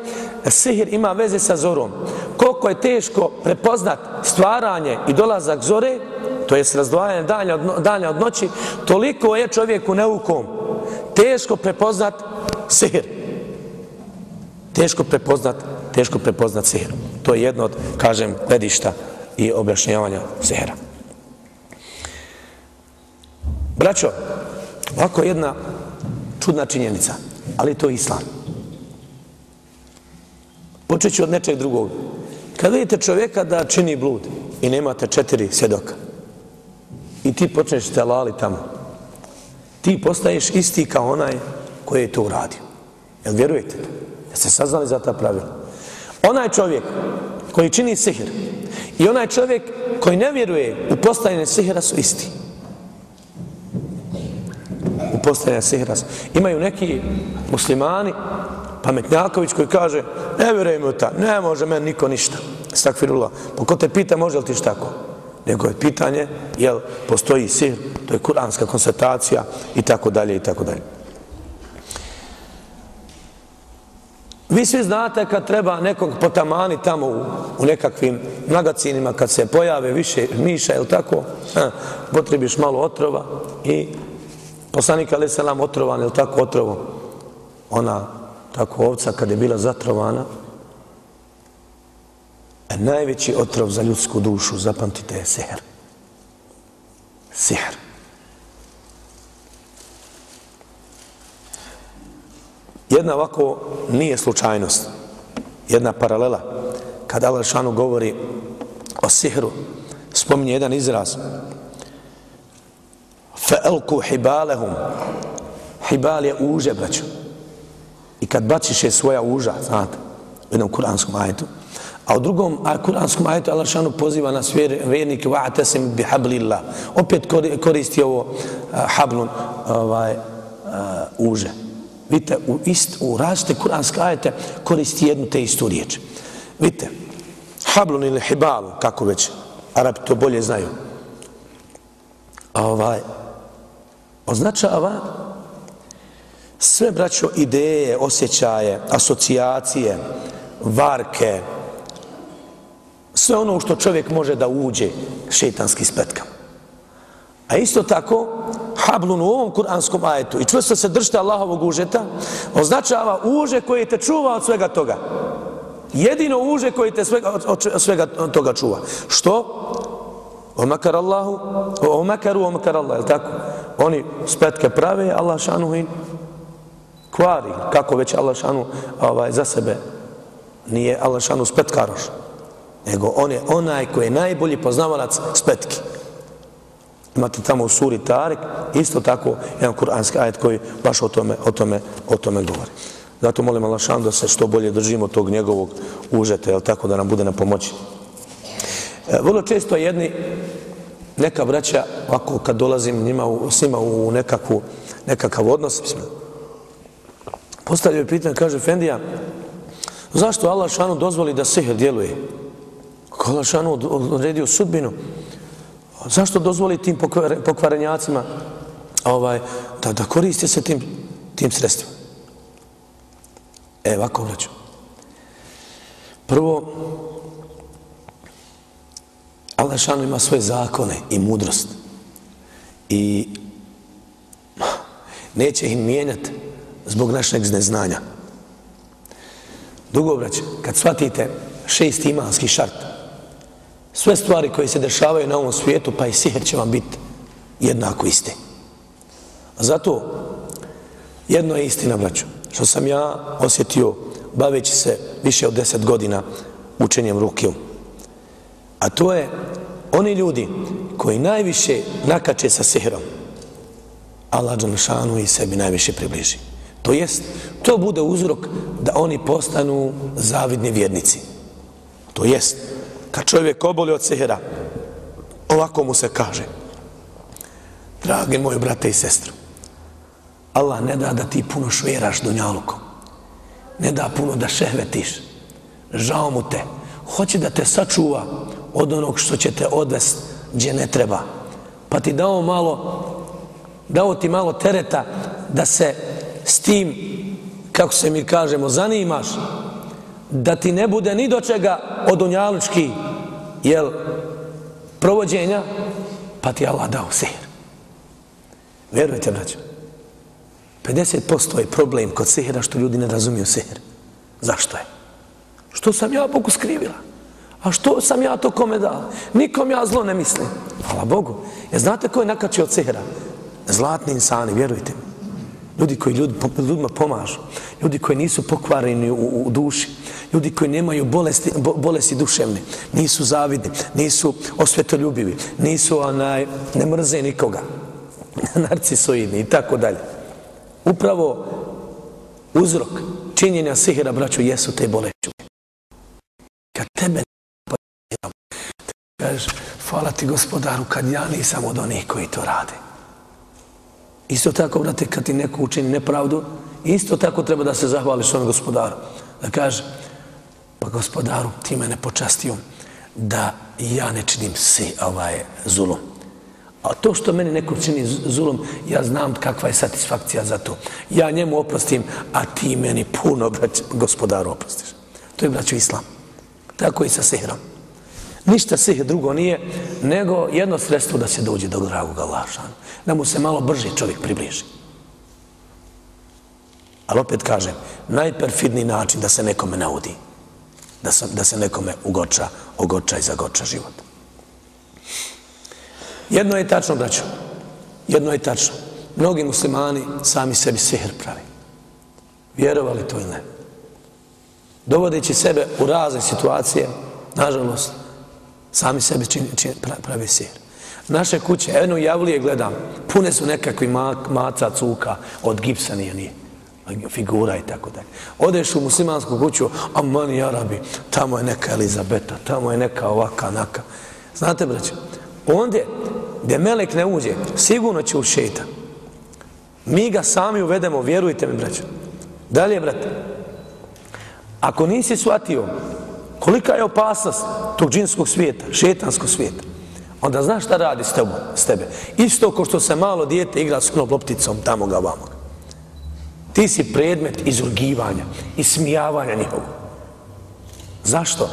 sihir ima veze sa zorom. Koliko je teško prepoznat stvaranje i dolazak zore, to jest razdvajanje danja od, danja od noći, toliko je čovjeku neukom teško prepoznat sihir. Teško prepoznat, teško prepoznat sihir. To je jedno od, kažem, gledišta i objašnjavanja sihira. Braćo, ovako jedna čudna činjenica, ali to je islam. Počet ću od nečeg drugog. Kad vidite čovjeka da čini blud i nemate četiri svjedoka i ti počneš te lali tamo, ti postaješ isti kao onaj koji je to uradio. Jel vjerujete to? Jeste saznali za ta pravila? Onaj čovjek koji čini sihir i onaj čovjek koji ne vjeruje u postajanje sihira su isti. U postajanje. Imaju neki muslimani pametnjaković koji kaže ne vjerujem u ta, ne može meni niko ništa. Stakfirullah. Pa ko te pita može li ti tako? Nego je pitanje, jel postoji sihr, to je kuranska konstatacija i tako dalje i tako dalje. Vi svi znate kad treba nekog potamani tamo u, u nekakvim magacinima, kad se pojave više miša, ili tako, ha, potrebiš malo otrova i poslanik alaih Selam otrovan, je tako otrovo, ona tako ovca kad je bila zatrovana, a najveći otrov za ljudsku dušu, zapamtite, je seher. Seher. Jedna ovako nije slučajnost. Jedna paralela. Kada Allah Šanu govori o sihru, spominje jedan izraz. Fa'alku hibalehum. Hibal je uže, braću. I kad baciš je svoja uža, znate, u jednom kuranskom ajetu, a u drugom a kuranskom ajetu Allah šanu poziva na sve vjernike wa'tasim bi hablillah. Opet koristi ovo uh, hablun ovaj, uh, uže. Vidite, u, ist, u različite kuranske ajete koristi jednu te istu riječ. Vidite, hablun ili hibalu, kako već Arabi to bolje znaju, ovaj, označava sve braćo ideje, osjećaje, asocijacije, varke, sve ono što čovjek može da uđe šetanski spletkama. A isto tako, hablun u ovom kuranskom ajetu i čvrsto se držite Allahovog užeta, označava uže koje te čuva od svega toga. Jedino uže koje te svega, od svega toga čuva. Što? Omakar Allahu, omakaru, omakar Allah, je tako? Oni spletke prave, Allah šanu in kvari, kako već Allah šanu ovaj, za sebe nije Allah šanu spletkaroš, nego on je onaj koji je najbolji poznavalac spletki. Imate tamo u suri Tarek, isto tako jedan kuranski ajet koji baš o tome, o tome, o tome govori. Zato molim Allah šanu da se što bolje držimo tog njegovog užeta, jel tako da nam bude na pomoći. E, vrlo često jedni, neka braća, ako kad dolazim njima, u, s njima u nekakvu, nekakav odnos, mislim, postavljaju pitanje, kaže Fendija, zašto Allah šanu dozvoli da sihr djeluje? Ako Allah šanu odredio sudbinu? Zašto dozvoli tim pokvarenjacima ovaj, da, da koriste se tim, tim sredstvima? E, ovako vraću. Prvo, Allah šano ima svoje zakone i mudrost. I neće ih mijenjati zbog našeg neznanja. Drugo, brać, kad shvatite šest imanski šart, sve stvari koje se dešavaju na ovom svijetu, pa i sihr će vam biti jednako iste. A zato, jedno je istina, braću, što sam ja osjetio baveći se više od deset godina učenjem rukijom. A to je oni ljudi koji najviše nakače sa sihrom, Allah Đanšanu i sebi najviše približi. To jest, to bude uzrok da oni postanu zavidni vjernici. To jest, kad čovjek oboli od sihira, ovako mu se kaže, dragi moji brate i sestru, Allah ne da da ti puno šveraš dunjalukom, ne da puno da šehvetiš, žao mu te, hoće da te sačuva od onog što će te odvest gdje ne treba, pa ti dao malo, dao ti malo tereta da se s tim, kako se mi kažemo, zanimaš, da ti ne bude ni do čega od unjalučki, jel, provođenja, pa ti Allah dao sihr. Vjerujte, braćo, 50% je problem kod sihra što ljudi ne razumiju sihr. Zašto je? Što sam ja Bogu skrivila? A što sam ja to kome dao? Nikom ja zlo ne mislim. Hvala Bogu. Ja znate ko je nakačio od sihira? Zlatni insani, vjerujte mi. Ljudi koji ljudi, ljudima pomažu. Ljudi koji nisu pokvareni u, u duši. Ljudi koji nemaju bolesti, bo, bolesti duševne. Nisu zavidni. Nisu osvetoljubivi. Nisu onaj, ne mrze nikoga. Narcisoidni i tako dalje. Upravo uzrok činjenja sihira, braću, jesu te bolesti. Kad tebe kažeš, hvala ti gospodaru, kad ja nisam od onih koji to rade. Isto tako, brate, kad ti neko učini nepravdu, isto tako treba da se zahvališ onom gospodaru. Da kaže, pa gospodaru, ti mene počastio da ja ne činim si ovaj zulum. A to što meni neko čini zulum, ja znam kakva je satisfakcija za to. Ja njemu oprostim, a ti meni puno, brać, gospodaru, oprostiš. To je, braću, islam. Tako i sa sihrom. Ništa sih drugo nije, nego jedno sredstvo da se dođe do dragog Allaha. Da mu se malo brže čovjek približi. Ali opet kažem, najperfidniji način da se nekome naudi, da se, da se nekome ugoča, ogoča i zagoča život. Jedno je tačno, braćo, jedno je tačno. Mnogi muslimani sami sebi sihr pravi. Vjerovali to ili ne? Dovodeći sebe u razne situacije, nažalost, sami sebi čini, čini, pravi sir. Naše kuće, jedno javlije gledam, pune su nekakvi maca, cuka, od gipsa nije, nije figura i tako dalje. Odeš u muslimansku kuću, a mani Arabi, tamo je neka Elizabeta, tamo je neka ovaka, naka. Znate, braće, ondje gdje melek ne uđe, sigurno će ušeta. Mi ga sami uvedemo, vjerujte mi, braće. Dalje, brate, ako nisi shvatio kolika je opasnost tog džinskog svijeta, šetanskog svijeta, onda znaš šta radi s, tebom, s tebe. Isto ko što se malo dijete igra s lopticom tamo ga vamo. Ti si predmet izurgivanja i smijavanja njihovog. Zašto?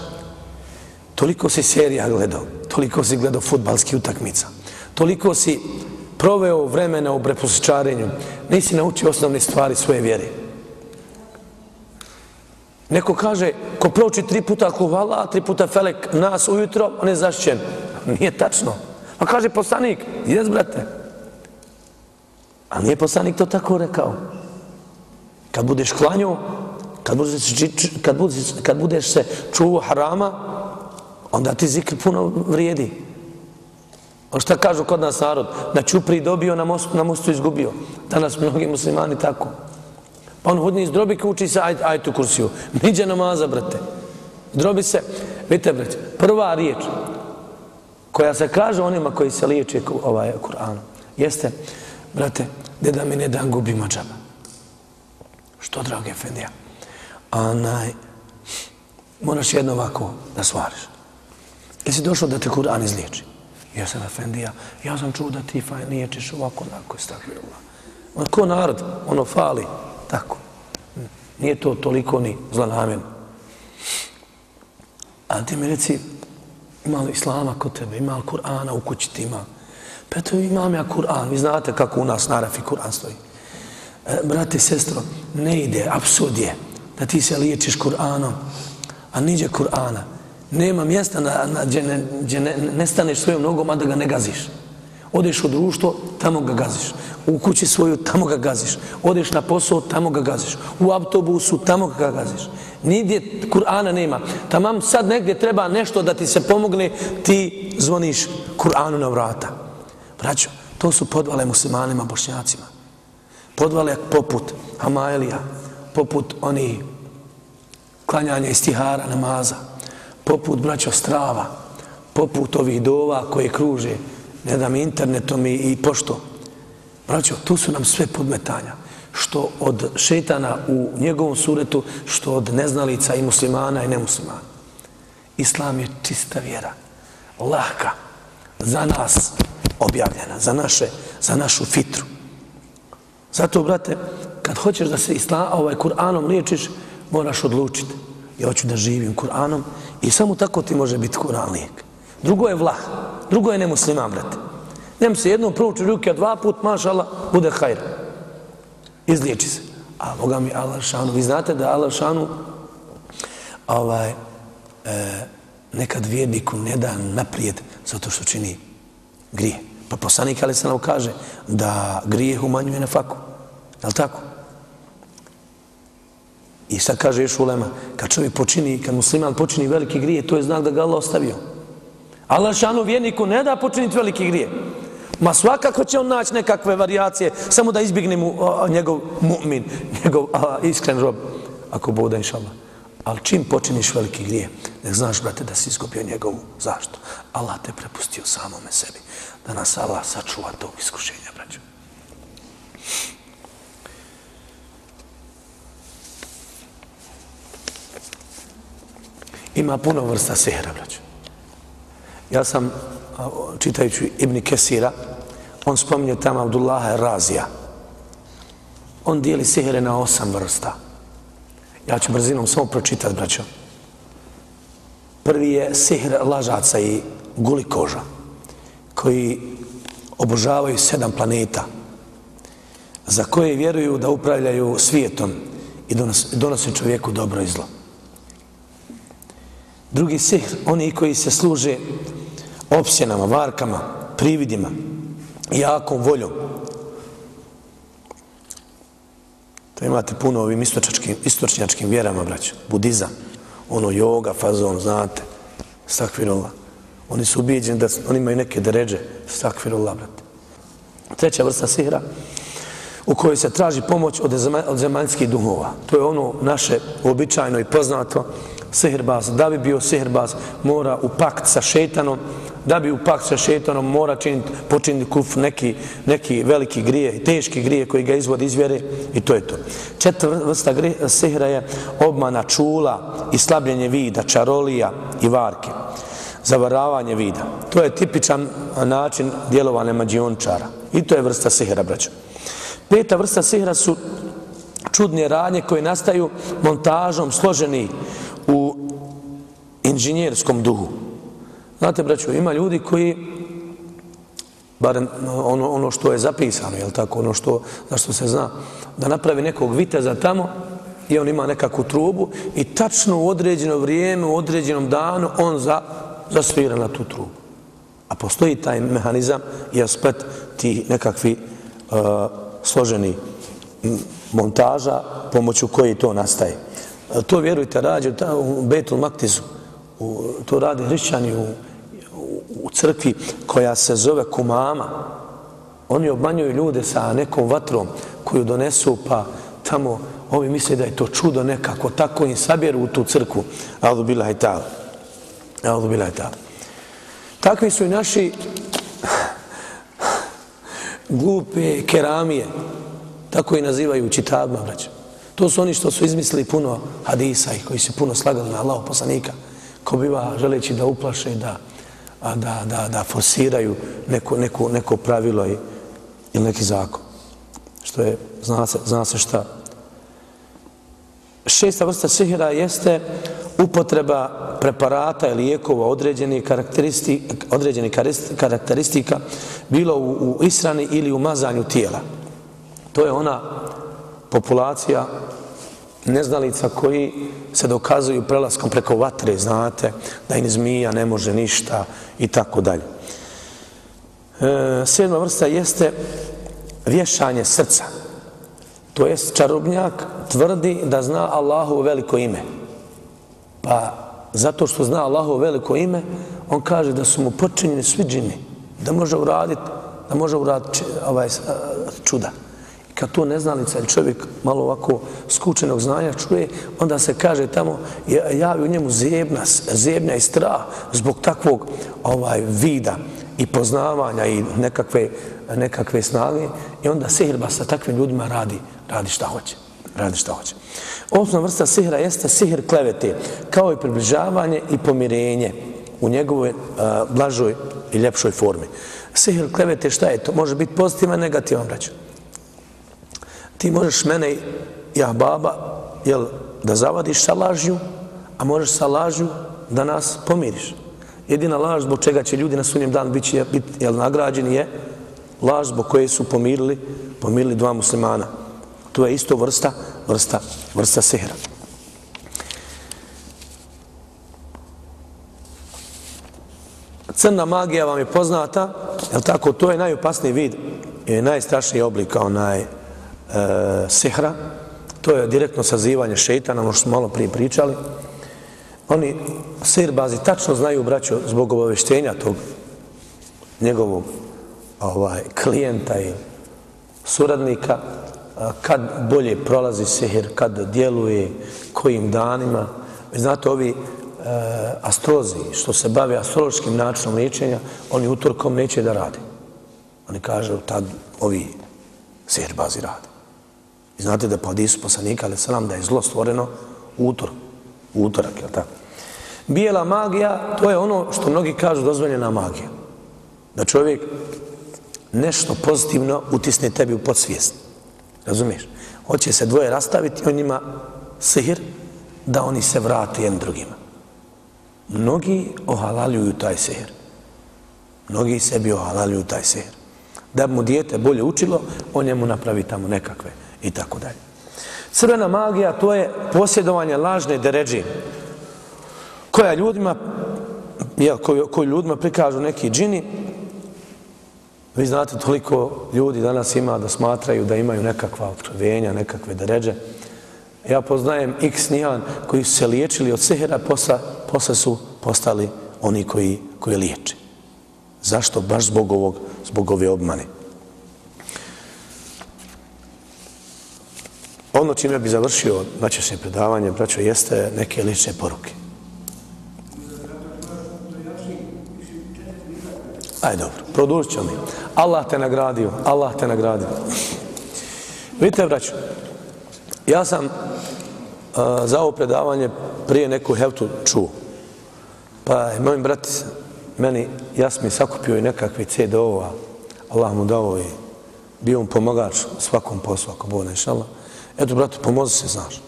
Toliko si serija gledao, toliko si gledao futbalski utakmica, toliko si proveo vremena u preposličarenju, nisi naučio osnovne stvari svoje vjere. Neko kaže, ko prouči tri puta kuvala, tri puta felek nas ujutro, on je zašćen. Nije tačno. Pa kaže poslanik, jes brate. A nije poslanik to tako rekao. Kad budeš klanio, kad budeš, kad budeš, kad budeš se čuvo harama, onda ti zikr puno vrijedi. A šta kažu kod nas narod? Na čupri dobio, na mostu, na mostu izgubio. Danas mnogi muslimani tako. Pa on hodni iz drobike uči se aj, aj tu kursiju. Niđe namaza, brate. Drobi se, vidite, brate, prva riječ koja se kaže onima koji se liječe ovaj Kur'an, jeste, brate, da mi ne dan gubimo džaba. Što, dragi Efendija? Onaj, moraš jedno ovako da svariš. Jesi došao da te Kur'an izliječi? Ja sam Efendija, ja sam čuo da ti fajn liječeš ovako, onako, istakvirula. On ko narod, ono fali, tako. Nije to toliko ni zlonamjeno. A ti mi reci, ima li Islama kod tebe, ima li Kur'ana u kući ti ima? Pa to imam ja Kur'an, vi znate kako u nas narafi Kur'an stoji. E, brate, sestro, ne ide, absurd je da ti se liječiš Kur'anom, a niđe Kur'ana. Nema mjesta na, na, gdje, ne, gdje ne, ne staneš svojom nogom, a da ga ne gaziš. Odeš u društvo, tamo ga gaziš. U kući svoju, tamo ga gaziš. Odeš na posao, tamo ga gaziš. U autobusu, tamo ga gaziš. Nigdje Kur'ana nema. Tamam sad negdje treba nešto da ti se pomogne, ti zvoniš Kur'anu na vrata. Braćo, to su podvale muslimanima, bošnjacima podvale poput Hamaelija, poput oni klanjanja istihara, namaza, poput braćo strava, poput ovih dova koje kruže, ne dam internetom i, i pošto. Braćo, tu su nam sve podmetanja. Što od šetana u njegovom suretu, što od neznalica i muslimana i nemuslimana. Islam je čista vjera. Lahka. Za nas objavljena. Za, naše, za našu fitru. Zato, brate, kad hoćeš da se isla, ovaj Kur'anom liječiš, moraš odlučiti. Ja hoću da živim Kur'anom i samo tako ti može biti Kur'an lijek. Drugo je vlah, drugo je nemusliman, brate. Nem se jednom prouči ruke, a dva put, mašala, bude hajr. Izliječi se. A Boga mi Allah šanu, vi znate da Allah šanu ovaj, e, nekad vjerniku ne da naprijed zato što čini grije. Pa poslanik Ali Salam kaže da grije umanjuje na faku. Je li tako? I sad kaže još ulema, kad čovjek počini, kad musliman počini veliki grije, to je znak da ga Allah ostavio. Allah šanu vjerniku ne da počiniti veliki grije. Ma svakako će on naći nekakve variacije, samo da izbjegne mu a, njegov mu'min, njegov a, iskren rob, ako bude inša Allah. Ali čim počiniš veliki grije, nek znaš, brate, da si izgubio njegovu zaštu. Allah te prepustio samome sebi. Da nas Allah sačuva tog iskušenja, braću. Ima puno vrsta sehra, braću. Ja sam, čitajući Ibn Kesira, on spominje tamo Abdullaha Razija. On dijeli sehre na osam vrsta. Ja ću brzinom samo pročitati, braćo. Prvi je sihr lažaca i gulikoža, koji obožavaju sedam planeta, za koje vjeruju da upravljaju svijetom i donose čovjeku dobro i zlo. Drugi sihr, oni koji se služe opsjenama, varkama, prividima, jakom voljom. To imate puno ovim istočačkim, istočnjačkim vjerama, braću. Budizam, ono yoga, fazon, znate, stakfirullah. Oni su ubijeđeni da oni imaju neke deređe, stakfirullah, brate. Treća vrsta sihra, u kojoj se traži pomoć od, od zemaljskih duhova. To je ono naše uobičajno i poznato, sihirbaz, da bi bio sihirbaz, mora u pakt sa šetanom, da bi u pakt sa šetanom mora činiti, počiniti kuf neki, neki veliki grije, teški grije koji ga izvodi iz vjere i to je to. Četvrta vrsta sihra je obmana čula i slabljenje vida, čarolija i varke, zavaravanje vida. To je tipičan način djelovanja mađiončara i to je vrsta sihra, braćo. Peta vrsta sihra su čudne radnje koje nastaju montažom složeni inženjerskom duhu. Znate, braćo, ima ljudi koji, bar ono, ono što je zapisano, je tako, ono što, za što se zna, da napravi nekog viteza tamo i on ima nekakvu trubu i tačno u određeno vrijeme, u određenom danu, on za, zasvira na tu trubu. A postoji taj mehanizam i aspekt ti nekakvi uh, složeni montaža pomoću koji to nastaje to vjerujte rađe u Betul Maktisu, u, to rade hrišćani u, u, u crkvi koja se zove Kumama. Oni obmanjuju ljude sa nekom vatrom koju donesu pa tamo ovi misle da je to čudo nekako, tako im sabjeru u tu crkvu. Adu bila i ta. Adu bila i ta. Takvi su i naši glupe keramije. Tako i nazivaju čitabma, braće. To su oni što su izmislili puno hadisa i koji su puno slagali na Allahu poslanika, ko biva želeći da uplaše, da, da, da, da forsiraju neko, neko, neko pravilo i, ili neki zakon. Što je, zna se, zna se šta. Šesta vrsta sihira jeste upotreba preparata ili lijekova određenih karakteristi, određeni karakteristika bilo u, u israni ili u mazanju tijela. To je ona populacija neznalica koji se dokazuju prelaskom preko vatre, znate, da im zmija ne može ništa i tako dalje. E, sedma vrsta jeste vješanje srca. To jest čarobnjak tvrdi da zna Allahu veliko ime. Pa zato što zna Allahu veliko ime, on kaže da su mu počinjeni svi džini, da može uraditi da može uraditi ovaj, čuda kad to neznalica ili čovjek malo ovako skučenog znanja čuje, onda se kaže tamo, javi u njemu zebna, zebnja i strah zbog takvog ovaj vida i poznavanja i nekakve, nekakve snage i onda sihirba sa takvim ljudima radi, radi šta hoće. Radi šta hoće. Osnovna vrsta sihra jeste sihir klevete, kao i približavanje i pomirenje u njegovoj uh, blažoj i ljepšoj formi. Sihir klevete šta je to? Može biti pozitivan, negativan, braćan ti možeš mene i baba jel, da zavadiš sa lažju, a možeš sa lažju da nas pomiriš. Jedina laž zbog čega će ljudi na sunjem dan biti, biti jel, nagrađeni je laž zbog koje su pomirili, pomirili dva muslimana. To je isto vrsta, vrsta, vrsta sehra. Crna magija vam je poznata, jel tako? To je najopasniji vid je najstrašniji oblik onaj Eh, sihra. To je direktno sazivanje šeitana, ono što smo malo prije pričali. Oni sirbazi tačno znaju, braćo, zbog obaveštenja tog njegovog ovaj, klijenta i suradnika, kad bolje prolazi sihir, kad djeluje, kojim danima. Znate, ovi e, astrozi što se bave astrološkim načinom liječenja, oni utorkom neće da rade. Oni kažu, tad ovi sihirbazi rade. Znate da po hadisu poslanika, ali sam da je zlo stvoreno utor, utorak, je tako? Bijela magija, to je ono što mnogi kažu dozvoljena magija. Da čovjek nešto pozitivno utisne tebi u podsvijest. Razumiješ? Hoće se dvoje rastaviti, on ima sihir, da oni se vrate jedan drugima. Mnogi ohalaljuju taj sihir. Mnogi sebi ohalaljuju taj sihir. Da mu dijete bolje učilo, on njemu napravi tamo nekakve i tako dalje. Crvena magija, to je posjedovanje lažne deređe koja ljudima, ja, koju, koju ljudima prikažu neki džini, vi znate toliko ljudi danas ima da smatraju da imaju nekakva otkrovenja, nekakve deređe. Ja poznajem x nijan koji su se liječili od sehera, posla, posle su postali oni koji, koji liječe. Zašto? Baš zbog ovog, zbog ove obmane. Ono čime bi završio načešnje predavanje, braćo, jeste neke lične poruke. Aj dobro, produžit ćemo mi. Allah te nagradio, Allah te nagradio. Vidite, braćo, ja sam uh, za ovo predavanje prije neku heftu čuo. Pa je moj brat meni jasmi sakupio i nekakve CD-ova. Allah mu dao i bio mu pomogač svakom poslu, ako bude, inšallah. Eto, brate, pomozi se, znaš.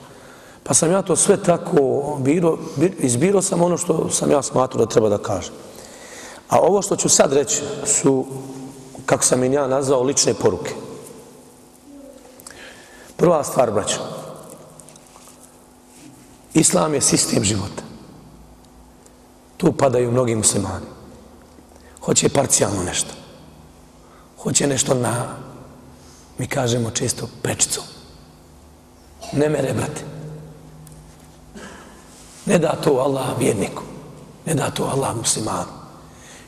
Pa sam ja to sve tako biro, izbiro sam ono što sam ja smatruo da treba da kažem. A ovo što ću sad reći su, kako sam im ja nazvao, lične poruke. Prva stvar, braćo. Islam je sistem života. Tu padaju mnogi muslimani. Hoće parcijalno nešto. Hoće nešto na, mi kažemo često, pečicom. Ne mere, brate. Ne da to Allah vjerniku. Ne da to Allah muslimanu.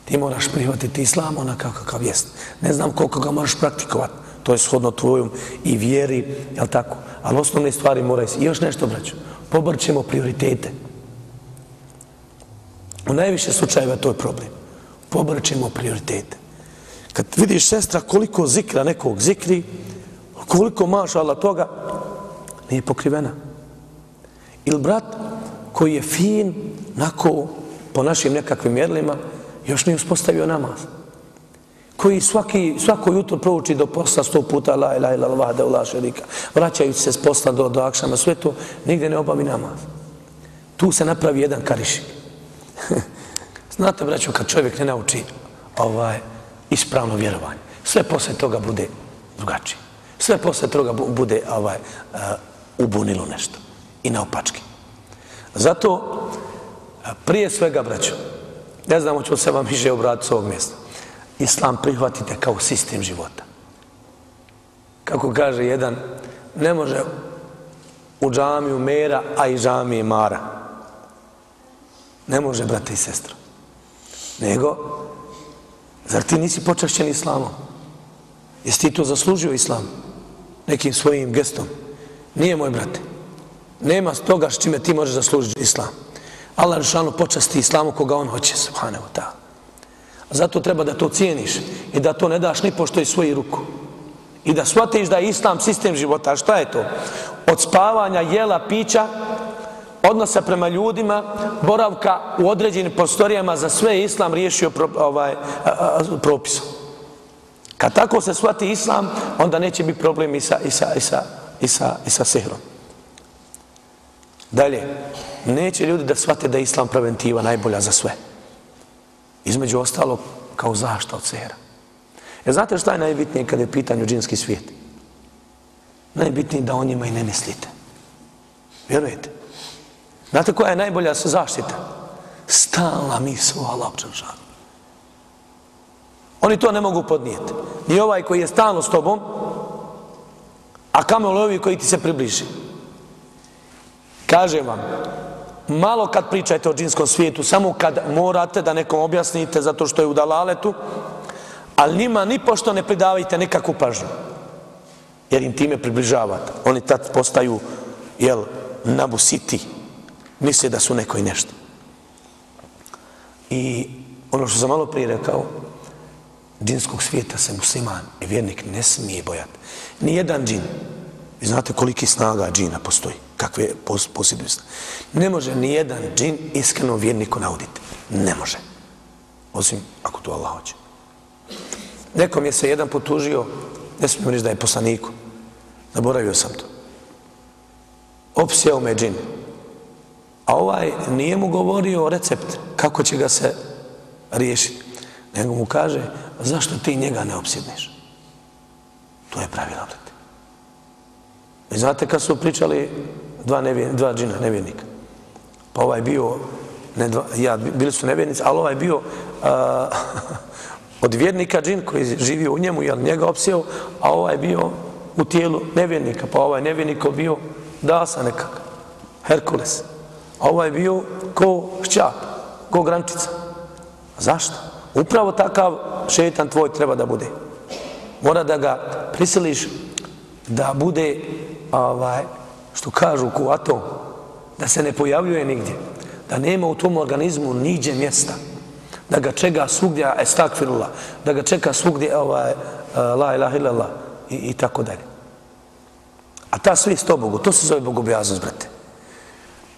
Ti moraš prihvatiti islam onakav kakav jest. Ne znam koliko ga moraš praktikovati. To je shodno tvojom i vjeri, jel tako? Ali osnovne stvari moraju se. I još nešto, braću. Pobrćemo prioritete. U najviše slučajeva to je problem. Pobrćemo prioritete. Kad vidiš sestra koliko zikra nekog zikri, koliko maša Allah toga, nije pokrivena. Ili brat koji je fin, nako, po našim nekakvim mjerlima, još nije uspostavio namaz. Koji svaki, svako jutro prouči do posla sto puta la ila ila la vahda ula šerika. Vraćajući se s posla do, do akšama, sve to, nigde ne obavi namaz. Tu se napravi jedan karišik. Znate, braćo, kad čovjek ne nauči ovaj, ispravno vjerovanje, sve posle toga bude drugačije. Sve posle toga bude ovaj, uh, ubunilo nešto i naopački. Zato, prije svega, braćo, Ne znamo ću se vam više obratiti s ovog mjesta. Islam prihvatite kao sistem života. Kako kaže jedan, ne može u džamiju mera, a i džamije mara. Ne može, brate i sestro. Nego, zar ti nisi počašćen islamom? Jesi ti to zaslužio islam? Nekim svojim gestom? Nije moj brate. Nema toga s čime ti možeš zaslužiti islam. Allah Žešanu počasti islamu koga on hoće, subhanahu ta. Zato treba da to cijeniš i da to ne daš ni pošto je svoju ruku. I da shvatiš da je islam sistem života. A šta je to? Od spavanja, jela, pića, odnosa prema ljudima, boravka u određenim prostorijama, za sve islam riješio pro, ovaj, propisom. Kad tako se shvati islam, onda neće biti problem i sa, i sa, i sa, i sa, i sa sihrom. Dalje, neće ljudi da shvate da je islam preventiva najbolja za sve. Između ostalo, kao zašta od sihra. Jer znate šta je najbitnije kada je pitanju džinski svijet? Najbitnije da o njima i ne mislite. Vjerujete? Znate koja je najbolja zaštita? Stalna misla o Allah Oni to ne mogu podnijeti. Ni ovaj koji je stalno s tobom, a kamo ovi koji ti se približi. Kažem vam, malo kad pričajte o džinskom svijetu, samo kad morate da nekom objasnite zato što je u dalaletu, ali njima ni pošto ne pridavajte nekakvu pažnju. Jer im time približavate. Oni tad postaju, jel, nabusiti. Misle da su neko i nešto. I ono što sam malo prije rekao, džinskog svijeta se musliman i vjernik ne smije bojati. Nijedan džin, vi znate koliki snaga džina postoji, kakve pos snaga, Ne može nijedan džin iskreno vjerniku nauditi. Ne može. Osim ako to Allah hoće. Nekom je se jedan potužio, ne smijem reći da je poslaniku, zaboravio sam to. Opsjeo me džin. A ovaj nije mu govorio recept kako će ga se riješiti. Nego mu kaže, zašto ti njega ne opsjedniš? To je pravi oblet. I znate kad su pričali dva, nevjen, dva džina, nevjernika? Pa ovaj bio, ne dva, ja, bili su nevjernici, ali ovaj bio a, od vjernika džin koji živio u njemu, jel njega opsjeo, a ovaj bio u tijelu nevjernika, pa ovaj nevjernik bio dasa nekak, Herkules. A ovaj bio ko šćap, ko grančica. Zašto? Upravo takav šetan tvoj treba da bude. Mora da ga prisiliš da bude, ovaj, što kažu kuato, da se ne pojavljuje nigdje, da nema u tom organizmu niđe mjesta, da ga čega svugdje, estakfirullah, da ga čeka svugdje, ovaj, eh, la ilaha illallah, i, i tako dalje. A ta svijest to Bogu, to se zove bogobjaznost, brate.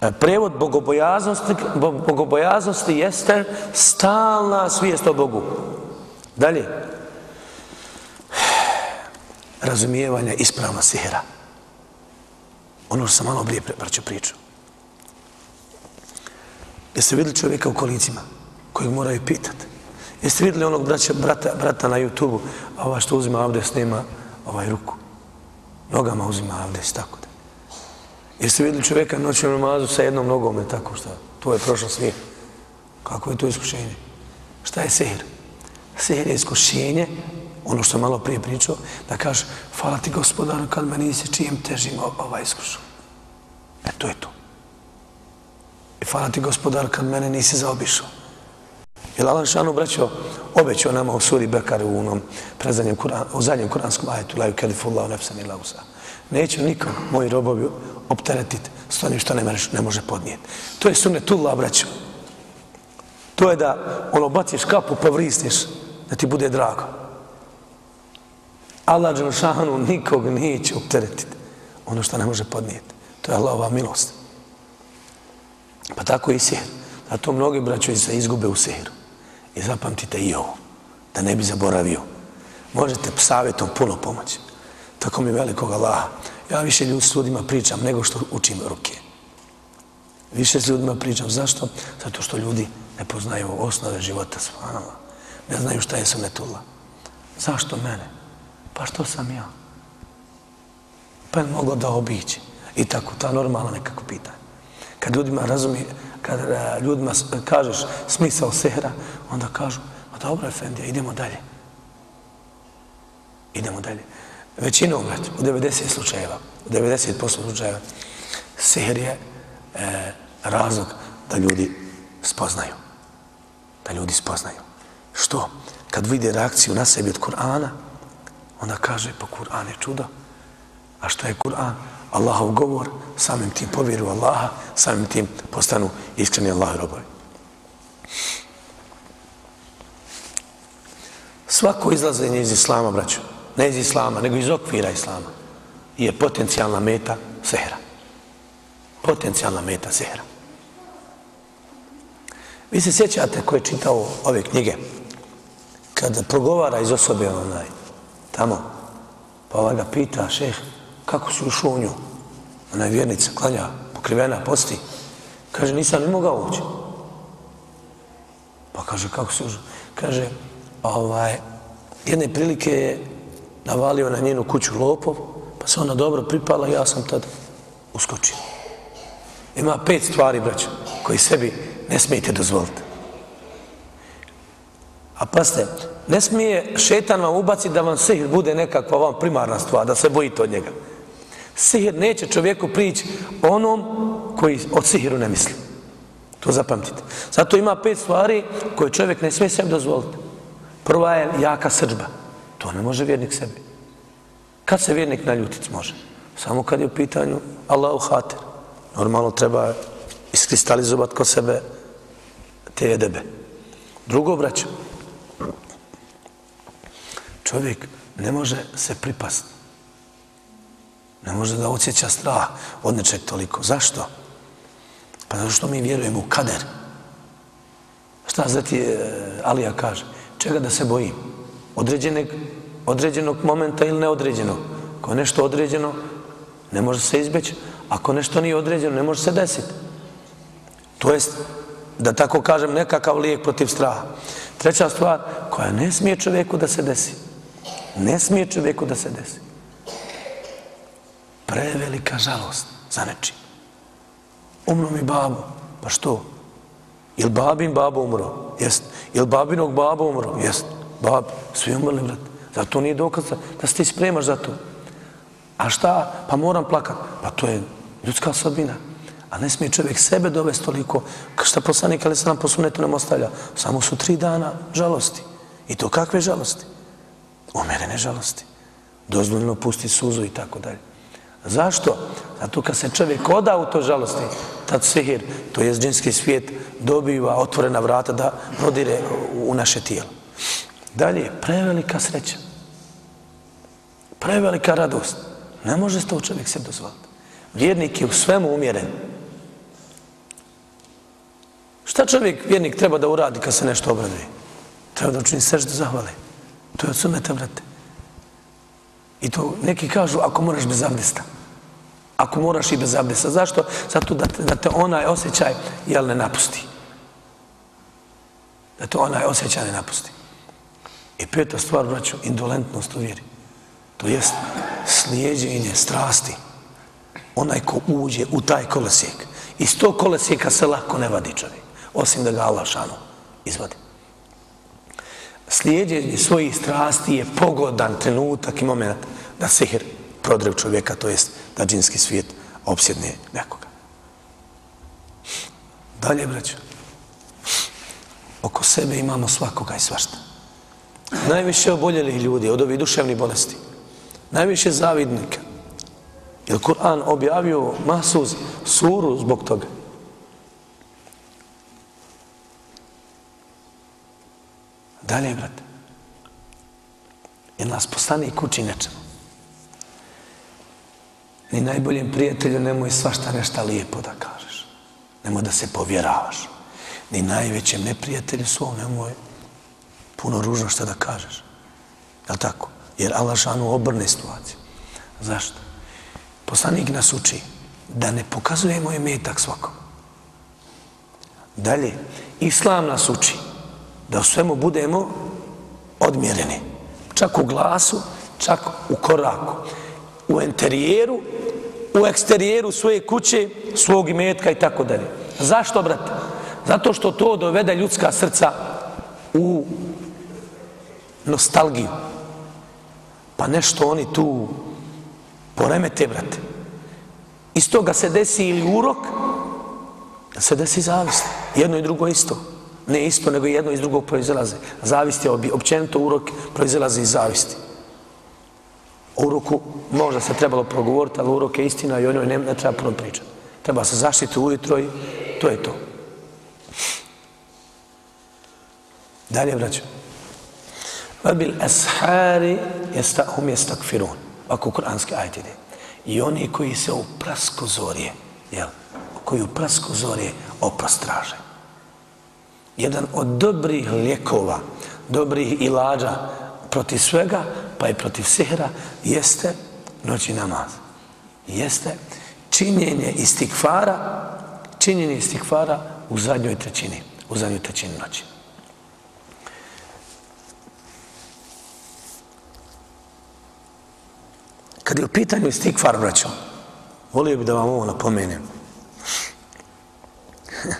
E, prevod bogobojaznosti, bogobojaznosti jeste stalna svijest o Bogu. Dalje. Razumijevanje ispravno sihra. Ono što sam malo prije braću priču. Jeste vidjeli čovjeka u kolicima kojeg moraju pitati? Jeste vidjeli onog braća, brata, brata na YouTube-u, ova što uzima avdes, nema ovaj ruku. Nogama uzima avdes, tako da. Jeste vidjeli čovjeka noćnom namazu sa jednom nogom, je tako što? To je prošlo svijet. Kako je to iskušenje? Šta je sehir? Sehir je iskušenje, ono što malo prije pričao, da kaže, hvala ti gospodaru kad me nisi čijem težim ovaj iskušu. E, to je to. I hvala ti gospodar kad mene nisi zaobišao. Jer Allah Šanu braćo obećao nama u suri Bekare u onom prezadnjem Kuran, u zadnjem kuranskom ajetu, laju kelifullahu nefsan ila usa. Neću nikom, moji robovi, opteretiti s onim što ne, ne može podnijeti. To je sunetullah, braćo. To je da ono baciš kapu pa vrisniš da ti bude drago. Allah Đelšanu nikog neće opteretiti ono što ne može podnijeti. To je Allahova milost. Pa tako i sihr. to mnogi braćovi se izgube u sihru. I zapamtite i ovo. Da ne bi zaboravio. Možete savjetom puno pomoći. Tako mi velikog Allaha. Ja više ljudi s ljudima pričam nego što učim ruke. Više s ljudima pričam. Zašto? Zato što ljudi ne poznaju osnove života svana. Ne znaju šta je sunetullah. Zašto mene? Pa što sam ja? Pa je moglo da obići. I tako, ta normalna nekako pitanje. Kad ljudima razumije, kad e, ljudima kažeš smisao sehra, onda kažu, ma dobro, Efendija, idemo dalje. Idemo dalje. Većinom, u 90 slučajeva, u 90% slučajeva, sihr je e, razlog da ljudi spoznaju. Da ljudi spoznaju. Što? Kad vide reakciju na sebi od Kur'ana, onda kaže, pa Kur'an je čudo. A što je Kur'an? Allahov govor, samim tim povjeru Allaha, samim tim postanu iskreni Allah robovi. Svako izlazenje iz Islama, braću, ne iz islama, nego iz okvira islama, je potencijalna meta sehra. Potencijalna meta sehra. Vi se sjećate ko je čitao ove knjige, kada progovara iz osobe onaj, tamo, pa ovaj ga pita, šeh, kako si ušao u nju? Ona je vjernica, klanja, pokrivena, posti. Kaže, nisam ni mogao ući. Pa kaže, kako si ušao? Kaže, ovaj, Jedne prilike je navalio na njenu kuću lopov, pa se ona dobro pripala ja sam tad uskočio. Ima pet stvari, braćo, koji sebi ne smijete dozvoliti. A paste, ne smije šetan vam ubaciti da vam sihir bude nekakva vam primarna stvar, da se bojite od njega. Sihir neće čovjeku prići onom koji od sihiru ne misli. To zapamtite. Zato ima pet stvari koje čovjek ne smije sebi dozvoliti. Prva je jaka srđba. To ne može vjernik sebi. Kad se vjernik naljutic može? Samo kad je u pitanju Allahu hater. Normalno treba iskristalizovati kod sebe te edebe. Drugo braćo, čovjek ne može se pripasti. Ne može da osjeća strah od nečeg toliko. Zašto? Pa zato što mi vjerujemo u kader. Šta zati eh, Alija kaže? Čega da se bojim? Određenog, određenog momenta ili neodređenog? Ako je nešto određeno, ne može se izbeći. Ako nešto nije određeno, ne može se desiti. To jest, da tako kažem, nekakav lijek protiv straha. Treća stvar, koja ne smije čovjeku da se desi. Ne smije čovjeku da se desi. Prevelika žalost za nečim. Umro mi babo. Pa što? Ili babin babo umro? Jest. Ili babinog babo umro? Jest. Bab, svi umrli, brat. Zato nije dokaz da se ti spremaš za to. A šta? Pa moram plakat. Pa to je ljudska osobina. A ne smije čovjek sebe dovesti toliko. Šta poslanik, ali se nam posunetu nam ostavlja? Samo su tri dana žalosti. I to kakve žalosti? Umerene žalosti. Dozvoljno pusti suzu i tako dalje. Zašto? Zato kad se čovjek oda u to žalosti, tad sihir, to je džinski svijet, dobiva otvorena vrata da prodire u naše tijelo. Dalje, prevelika sreća. Prevelika radost. Ne može to čovjek se dozvoliti. Vjernik je u svemu umjeren. Šta čovjek, vjernik, treba da uradi kad se nešto obraduje? Treba da učini seždu zahvale. To je od sumeta, brate. I to neki kažu ako moraš bez abdesta. Ako moraš i bez abdesta. Zašto? Zato da te, da te onaj osjećaj jel ne napusti. Da te onaj osjećaj ne napusti. I peta stvar, braću, indolentnost u vjeri. To jest slijedjenje strasti. Onaj ko uđe u taj kolesijek. Iz tog kolesijeka se lako ne vadi čovjek. Osim da ga Allah šanu izvadi slijedjenje svojih strasti je pogodan trenutak i moment da sihir prodrev čovjeka, to jest da džinski svijet opsjedne nekoga. Dalje, braću, oko sebe imamo svakoga i svašta. Najviše oboljelih ljudi od ovih duševnih bolesti, najviše zavidnika, jer Kur'an objavio masu suru zbog toga. Dalje, brate. Jer nas postane i kući nečemu. Ni najboljem prijatelju nemoj svašta nešta lijepo da kažeš. Nemoj da se povjeravaš. Ni najvećem neprijatelju svom nemoj puno ružno što da kažeš. Je li tako? Jer Allah šanu obrne situaciju. Zašto? Poslanik nas uči da ne pokazujemo imetak svakom. Dalje, Islam nas uči da u svemu budemo odmjereni. Čak u glasu, čak u koraku. U interijeru, u eksterijeru svoje kuće, svog imetka i tako dalje. Zašto, brate? Zato što to dovede ljudska srca u nostalgiju. Pa nešto oni tu poremete, brate. Iz toga se desi ili urok, se desi zavist. Jedno i drugo isto ne isto, nego jedno iz drugog proizilaze. Zavist je općenito urok, proizilaze iz zavisti. O uroku možda se trebalo progovoriti, ali urok je istina i o njoj ne, ne treba puno pričati. Treba se zaštiti ujutro i to je to. Dalje, braćo. Vabil eshari jestahum jestakfirun. Ako kuranski ajt ide. I oni koji se u prasko zorije, jel? koji u prasko zorije oprostraže. jedan od dobrih lijekova, dobrih ilađa protiv svega, pa i protiv sihra, jeste noći namaz. Jeste činjenje istikfara, činjenje istikfara u zadnjoj trećini, u zadnjoj trećini noći. Kad je u pitanju istikvar, braćo, volio bi da vam ovo napomenem.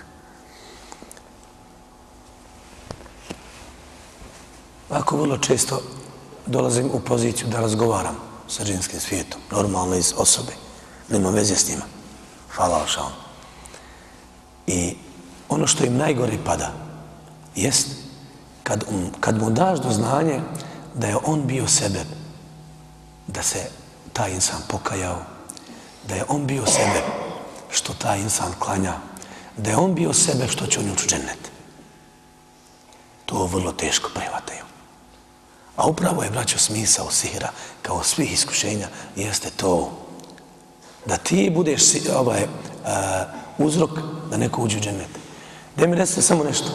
Ako vrlo često dolazim u poziciju da razgovaram sa ženskim svijetom, normalno iz osobe, nema veze s njima. Hvala vam. I ono što im najgore pada, jest kad, um, kad mu daš do znanje da je on bio sebe, da se taj insan pokajao, da je on bio sebe što taj insan klanja, da je on bio sebe što će on ući džennet. To vrlo teško prihvataju. A upravo je, braćo, smisao sihira, kao svih iskušenja, jeste to da ti budeš ovaj, uh, uzrok da neko uđe u džennet. Da mi recite samo nešto.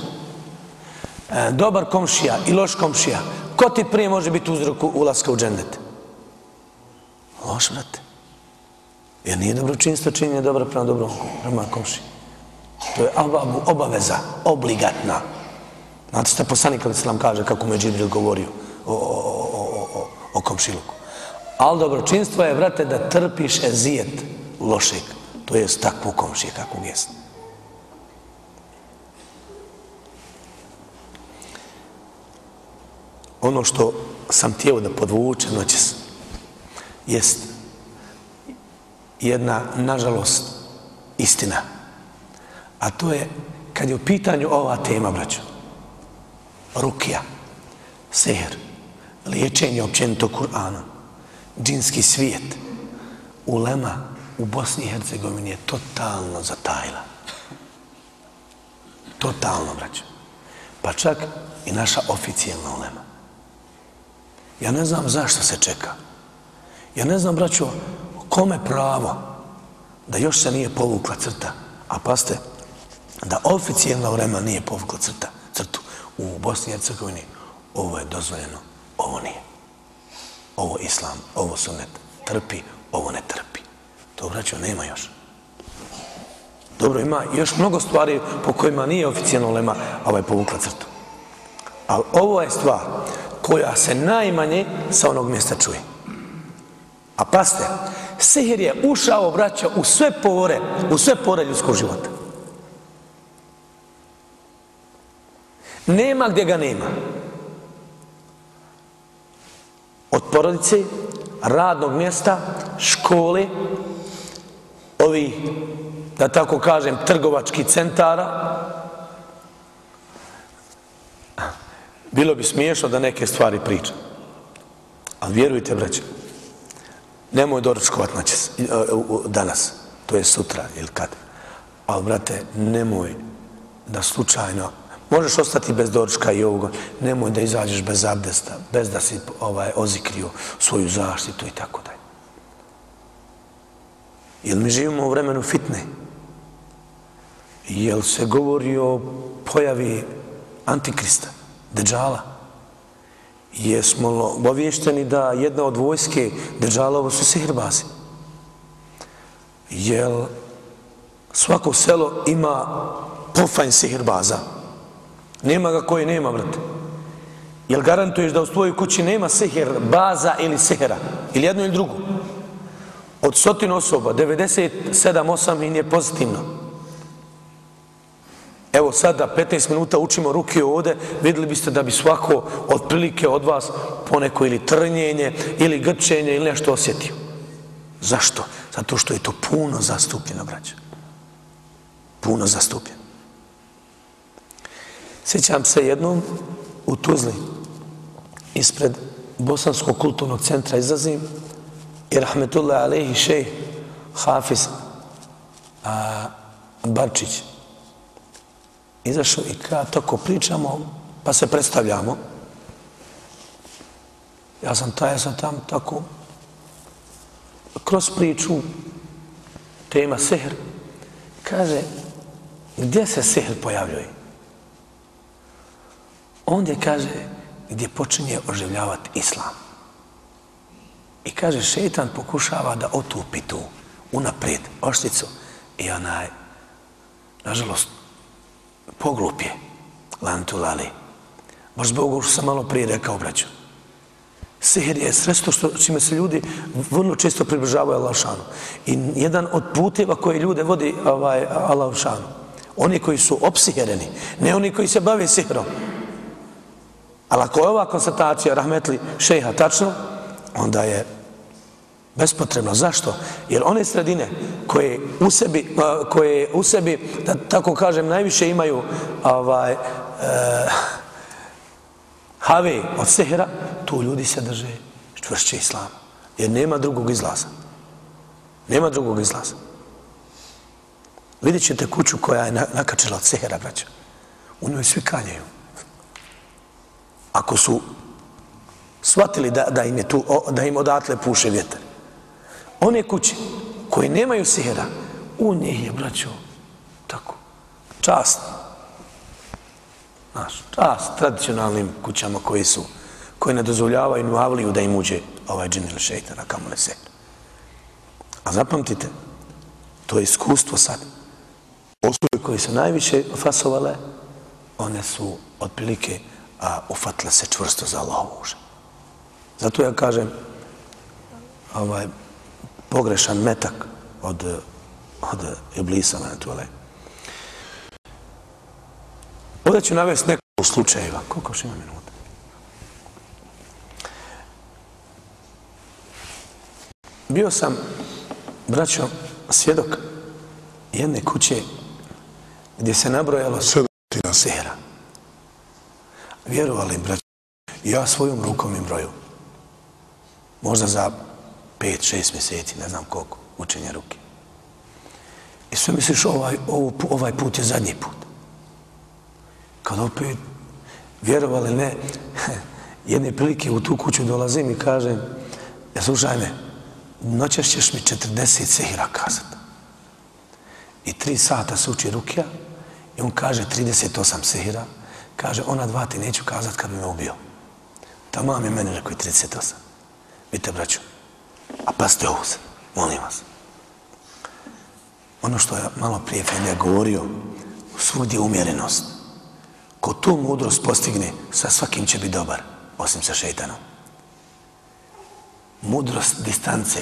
Uh, dobar komšija i loš komšija, ko ti prije može biti uzrok ulaska u džennet? Loš, brate. Jer nije dobročinstvo činjenje dobro prema dobrom prema komši. To je obaveza, obligatna. Znate ste poslanik kada se nam kaže kako mu je Džibril govorio o, o, o, o, o komšiluku. Ali dobročinstvo je, brate, da trpiš ezijet lošeg. To je takvu komšije kakvog jest. Ono što sam tijelo da podvučem znači noćes jest jedna, nažalost, istina. A to je, kad je u pitanju ova tema, braćo, rukija, seher, liječenje općenito Kur'anom, džinski svijet, ulema u Bosni i Hercegovini je totalno zatajla. Totalno, braćo. Pa čak i naša oficijalna ulema. Ja ne znam zašto se čeka. Ja ne znam, braćo, kome pravo da još se nije povukla crta, a paste, da oficijalna vrema nije povukla crta, crtu u Bosni i Hercegovini, ovo je dozvoljeno, ovo nije. Ovo islam, ovo sunnet trpi, ovo ne trpi. To, braćo, nema još. Dobro, ima još mnogo stvari po kojima nije oficijalno lema ovaj povukla crtu. Ali ovo je stvar koja se najmanje sa onog mjesta čuje. A paste, sihir je ušao, braća, u sve pore, u sve pore ljudskog života. Nema gdje ga nema. Od porodice, radnog mjesta, škole, ovi, da tako kažem, trgovački centara. Bilo bi smiješno da neke stvari pričam. Ali vjerujte, braćo, nemoj doručkovat noćas, e, danas, to je sutra ili kad. Ali, brate, nemoj da slučajno, možeš ostati bez doručka i ovoga, nemoj da izađeš bez abdesta, bez da si ovaj, ozikrio svoju zaštitu i tako dalje. Jel mi živimo u vremenu fitne? Jel se govori o pojavi Antikrista, Deđala? Jesmo obavješteni da jedna od vojske Deđalovo su sihrbazi. Jel svako selo ima pofanj sihrbaza? Nema ga koji nema, brate. Jel garantuješ da u svojoj kući nema sihr baza ili sihra? Ili jedno ili drugo? Od stotin osoba, 97-8 in je pozitivno. Evo sada 15 minuta učimo ruke ovde, vidjeli biste da bi svako otprilike od vas poneko ili trnjenje ili grčenje ili nešto osjetio. Zašto? Zato što je to puno zastupljeno, braća. Puno zastupljeno. Sjećam se jednom u Tuzli ispred Bosanskog kulturnog centra izlazim i rahmetullah alaihi šej Hafiz a, Barčić izašao i kada tako pričamo, pa se predstavljamo. Ja sam taj, ja sam tam tako kroz priču tema sehr kaže gdje se sehr pojavljuje? Ondje kaže gdje počinje oživljavati islam. I kaže šetan pokušava da otupi tu unaprijed ošticu i onaj nažalost poglup je, lantu lali. Baš zbog što sam malo prije rekao, braću. Sihir je sredstvo što, čime se ljudi vrlo često približavaju Allahšanu. I jedan od puteva koje ljude vodi ovaj, Allahšanu. Oni koji su opsihereni, ne oni koji se bave sihrom. Ali ako je ova konstatacija rahmetli šeha tačno, onda je bespotrebno. Zašto? Jer one sredine koje u sebi, koje u sebi da tako kažem, najviše imaju ovaj, eh, have od sehra, tu ljudi se drže čvršće islama. Jer nema drugog izlaza. Nema drugog izlaza. Vidjet ćete kuću koja je nakačila od sehera, braća. U njoj svi kanjaju. Ako su shvatili da, da, im je tu, da im odatle puše vjetar. One kuće koje nemaju sihera, u njih je, braćo, tako, čast. Znaš, čast tradicionalnim kućama koji su, koje ne dozvoljavaju ni avliju da im uđe ovaj džin ili šeitan, a kamo ne se. A zapamtite, to je iskustvo sad. Osobe koji su najviše fasovale, one su otprilike a, ufatile se čvrsto za Allahovu uža. Zato ja kažem, ovaj, pogrešan metak od, od Iblisa na tu alej. Ovdje ću navesti nekoliko slučajeva. Koliko još ima minuta? Bio sam, braćo, svjedok jedne kuće gdje se nabrojalo svedotina sehra. Vjerovali, braćo, ja svojom rukom im broju. Možda za pet, šest mjeseci, ne znam koliko, učenja ruke. I sve misliš, ovaj, ovaj put je zadnji put. Kad opet, vjerovali ne, jedne prilike u tu kuću dolazim i kažem, ja slušaj me, noćas ćeš mi 40 sehira kazat. I tri sata se uči rukija i on kaže 38 sehira, kaže, ona dva ti neću kazat kad bi me ubio. Ta mam je meni rekao i 38. Vidite, braću, A pazite ovo se, molim vas. Ono što je malo prije Fendija govorio, svugdje umjerenost. Ko tu mudrost postigne, sa svakim će biti dobar, osim sa šeitanom. Mudrost distance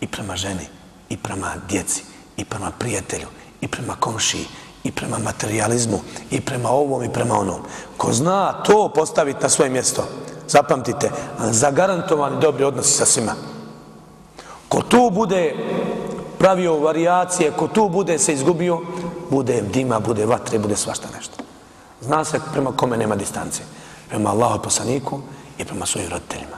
i prema ženi, i prema djeci, i prema prijatelju, i prema komšiji, i prema materializmu, i prema ovom, i prema onom. Ko zna to postaviti na svoje mjesto, zapamtite, zagarantovani dobri odnosi sa svima. Ko tu bude pravio variacije, ko tu bude se izgubio, bude dima, bude vatre, bude svašta nešto. Zna se prema kome nema distance. Prema Allahu poslaniku i prema svojim roditeljima.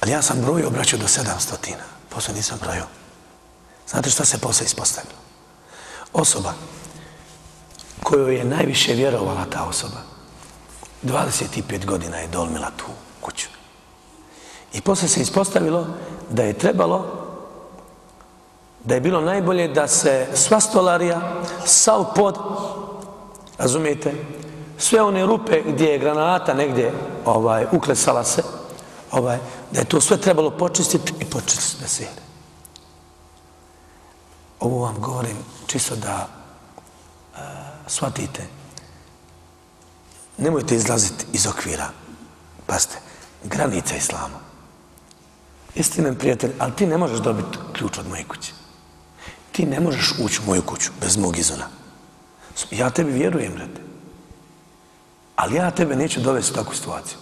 Ali ja sam brojio, obraćao do sedamstotina. Posle nisam brojio. Znate šta se posle ispostavilo? Osoba kojoj je najviše vjerovala ta osoba, 25 godina je dolmila tu kuću. I posle se ispostavilo da je trebalo, da je bilo najbolje da se sva stolarija, sav pod, razumijete, sve one rupe gdje je granata negdje ovaj, uklesala se, ovaj, da je to sve trebalo počistiti i počistiti da se jede. Ovo vam govorim čisto da uh, shvatite nemojte izlaziti iz okvira. Pazite, granica islama. Jesi prijatelj, ali ti ne možeš dobiti ključ od moje kuće. Ti ne možeš ući u moju kuću bez mog izona. Ja tebi vjerujem, brate. Ali ja tebe neću dovesti u takvu situaciju.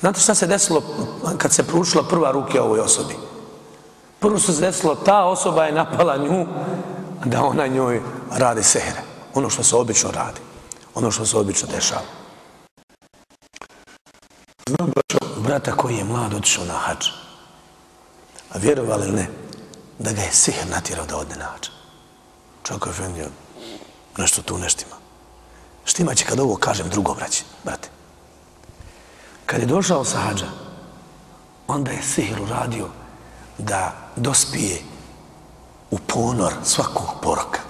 Znate šta se desilo kad se pručila prva ruke ovoj osobi? Prvo se desilo, ta osoba je napala nju da ona njoj radi sehre. Ono što se obično radi. Ono što se obično dešava. Znam braćo, brata koji je mlad otišao na hađ. A vjerovali li ne, da ga je sihr natjerao da odne na hađ. Čovjek je fendio, nešto tu neštima. Štima će kad ovo kažem drugo, braći, brate. Kad je došao sa hađa, onda je sihr uradio da dospije u ponor svakog poroka.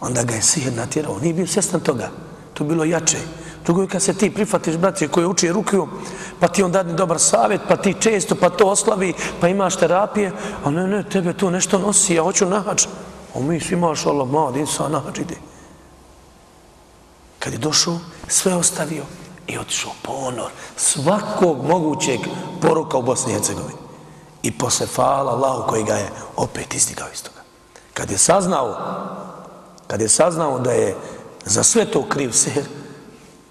Onda ga je sihr natjerao. Nije bio svjestan toga. To bilo jače. Drugo je kad se ti prifatiš, braće, koji uči rukiju, pa ti on dadne dobar savjet, pa ti često, pa to oslavi, pa imaš terapije, a ne, ne, tebe to nešto nosi, ja hoću nahač. A mi svi imaš Allah, mlad, insa, nahač ide. Kad je došao, sve ostavio i otišao ponor svakog mogućeg poruka u Bosni i Hercegovini. I posle fala Allahu koji ga je opet izdigao iz toga. Kad je saznao, kad je saznao da je za sve to kriv seher,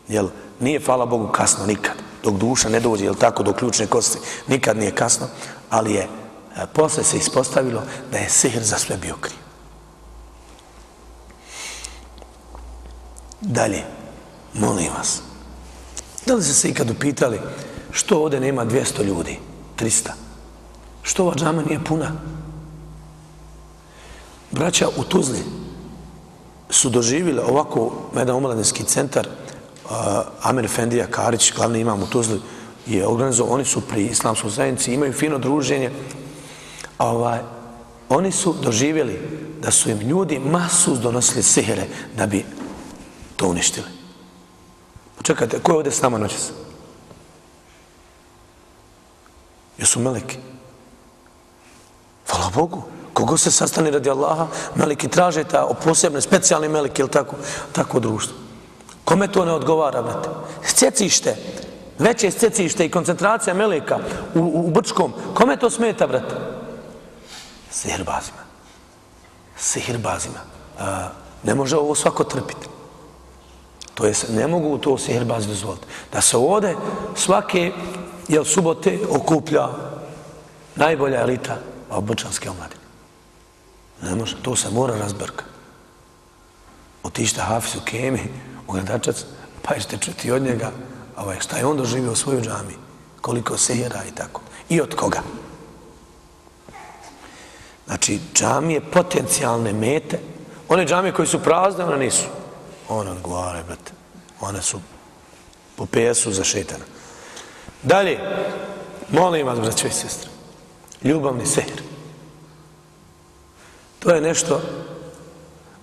jel, nije, hvala Bogu, kasno nikad. Dok duša ne dođe, jel tako, do ključne kosti, nikad nije kasno, ali je e, posle se ispostavilo da je sihr za sve bio kriv. Dalje, molim vas, da li ste se ikad upitali što ovde nema 200 ljudi, 300? Što ova džama nije puna? Braća u Tuzli su doživjeli ovako jedan omladinski centar Eh, uh, Amer Efendija Karić, glavni imam u Tuzli, je organizovao, oni su pri islamskoj zajednici, imaju fino druženje, ovaj, oni su doživjeli da su im ljudi masu donosili sihre da bi to uništili. Počekajte, ko je ovdje s nama noćas? Jesu meleki? Hvala Bogu. Kogo se sastani radi Allaha, meleki traže ta posebne, specijalne meleki, ili tako, tako društvo. Kome to ne odgovara, brate? Scecište, veće scecište i koncentracija meleka u, u, u Brčkom, kome to smeta, brate? Sihirbazima. Sihirbazima. A, ne može ovo svako trpiti. To je, ne mogu to sihirbazi dozvoliti. Da se ovde svake jel, subote okuplja najbolja elita obrčanske omladine. Ne može, to se mora razbrkati. Otište Hafizu Kemi, u pa ćete čuti od njega ovaj, šta je on doživio u svojoj džami, koliko sejera i tako. I od koga? Znači, džamije potencijalne mete, one džamije koji su prazne, one nisu on odgovara, brate. One su po pesu za šetana. Dalje, molim vas, braćo i sestre, ljubavni sejer. To je nešto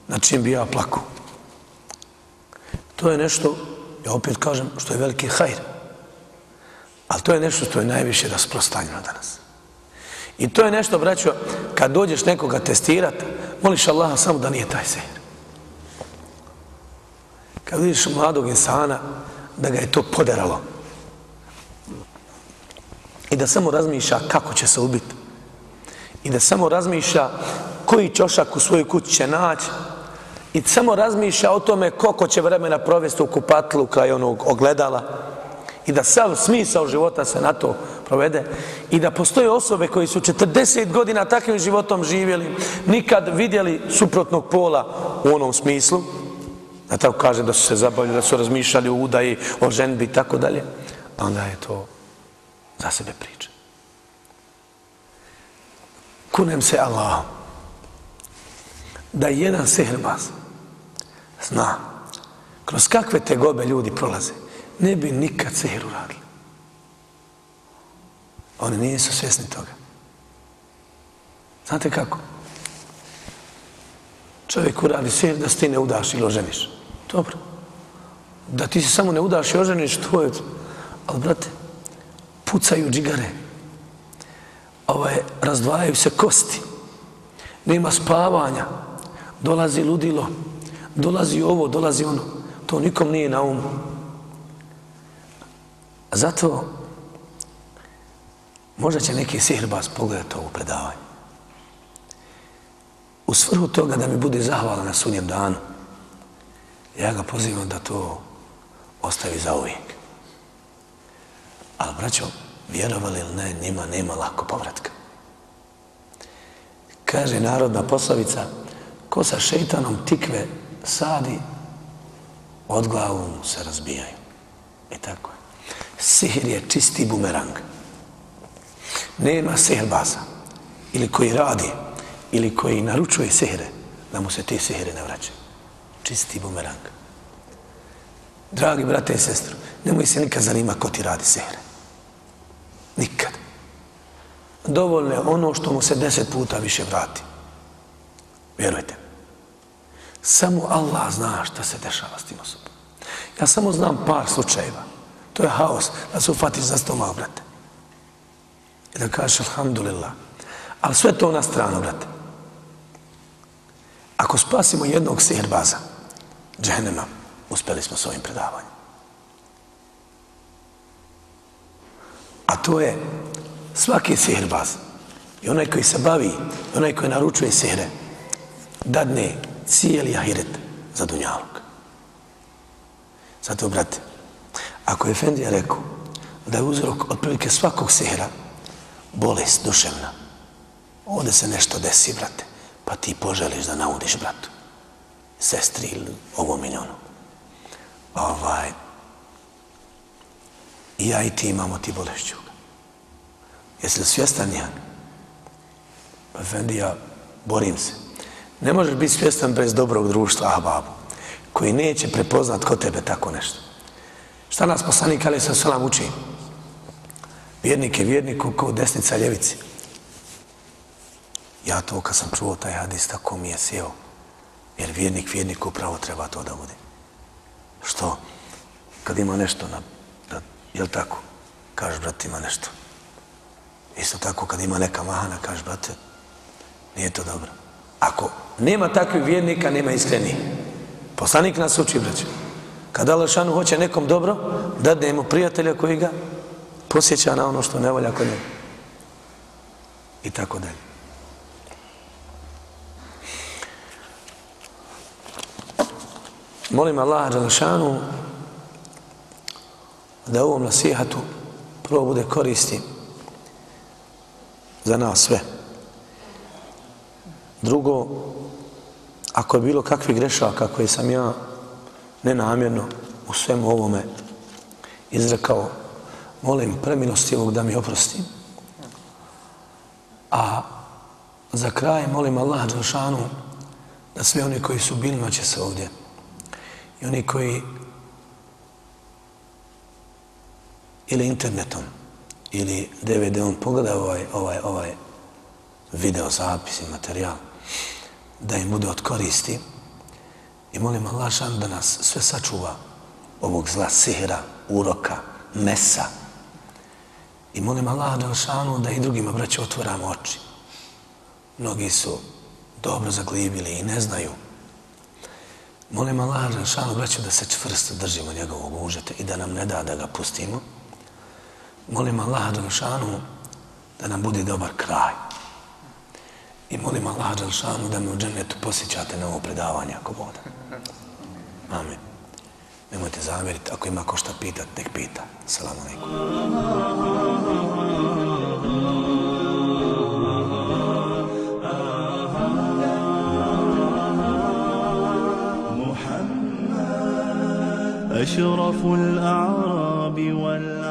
na čim bi ja plakao. To je nešto, ja opet kažem, što je veliki hajr. Ali to je nešto što je najviše rasprostanjeno danas. I to je nešto, braćo, kad dođeš nekoga testirati, moliš Allaha samo da nije taj sehir kad vidiš mladog insana da ga je to poderalo i da samo razmišlja kako će se ubiti i da samo razmišlja koji čošak u svojoj kući će naći i samo razmišlja o tome koliko će vremena provesti u kupatlu kraj onog ogledala i da sav smisao života se na to provede i da postoje osobe koji su 40 godina takvim životom živjeli, nikad vidjeli suprotnog pola u onom smislu, da tako kaže da su se zabavili, da su razmišljali o udaji, o ženbi i tako dalje, onda je to za sebe priča. Kunem se Allah da jedan sehrbaz zna kroz kakve te gobe ljudi prolaze, ne bi nikad sehr uradili. Oni nisu svjesni toga. Znate kako? Čovjek uradi sehr da se ti ne udaš ili oženiš. Dobro. Da ti se samo ne udaš i oženiš, to je... Ali, brate, pucaju džigare. Ovaj, razdvajaju se kosti. Nema spavanja. Dolazi ludilo. Dolazi ovo, dolazi ono. To nikom nije na umu. Zato možda će neki sihrbaz pogledati ovo predavanje. U svrhu toga da mi bude zahvala na sunjem danu, ja ga pozivam da to ostavi za uvijek. Ali, braćo, vjerovali ili ne, njima nema lako povratka. Kaže narodna poslovica, ko sa šeitanom tikve sadi, od glavu mu se razbijaju. I tako je. Sihir je čisti bumerang. Nema sihrbasa, ili koji radi, ili koji naručuje sihre, da mu se te sihre ne vraćaju čisti bumerang. Dragi brate i sestru, nemoj se nikad zanima ko ti radi sehre. Nikad. Dovoljno je ono što mu se deset puta više vrati. Vjerujte. Samo Allah zna šta se dešava s tim osobom. Ja samo znam par slučajeva. To je haos da se ufatiš za stoma, brate. I da kažeš alhamdulillah. Ali sve to na stranu, brate. Ako spasimo jednog sihirbaza, džehennema, uspeli smo s ovim predavanjem. A to je svaki sihirbaz i onaj koji se bavi, i onaj koji naručuje sihre, dadne cijeli ahiret za dunjalog. Zato, brate, ako je Efendija rekao da je uzrok otprilike svakog sihra bolest duševna, ovdje se nešto desi, brate, pa ti poželiš da naudiš bratu, sestri ili ovom ili onom. Ovaj, i ja i ti imamo ti bolešću. Jesi li svjestan ja? Pa Efendija, borim se. Ne možeš biti svjestan bez dobrog društva, ahbabu, koji neće prepoznat kod tebe tako nešto. Šta nas poslanik Ali sa Salam uči? Vjernik je vjerniku kao desnica ljevici. Ja to kad sam čuo taj hadis, tako mi je sjeo. Jer vjernik vjerniku upravo treba to da bude. Što? Kad ima nešto na... Da, jel tako? Kažeš, brat, ima nešto. Isto tako, kad ima neka mahana, kažeš, brate, nije to dobro. Ako nema takvih vjernika, nema iskreni. Poslanik nas uči, braće. Kada Alašanu hoće nekom dobro, dadne mu prijatelja koji ga posjeća na ono što ne volja kod njega. I tako dalje. Molim Allah Đalešanu da ovom nasihatu prvo bude koristi za nas sve. Drugo, ako je bilo kakvi grešaka koje sam ja nenamjerno u svemu ovome izrekao, molim premilostivog da mi oprosti. A za kraj molim Allah Đelšanu da sve oni koji su bili noće se ovdje i oni koji ili internetom ili DVD-om pogledaju ovaj, ovaj, ovaj video zapis i materijal da im bude od koristi. I molim Allah šan da nas sve sačuva ovog zla sihra, uroka, mesa. I molim Allah da šanu da i drugima braće otvoramo oči. Mnogi su dobro zaglibili i ne znaju. Molim Allah da šanu braće da se čvrsto držimo njegovog užeta i da nam ne da da ga pustimo. Molim Allah da šanu da nam bude dobar kraj. I molim Allah Đalšanu da me u džennetu posjećate na ovo predavanje ako bude. Amin. Nemojte zamjeriti, ako ima ko šta pitat, nek pita. Salamu alaikum. أشرف الأعراب وال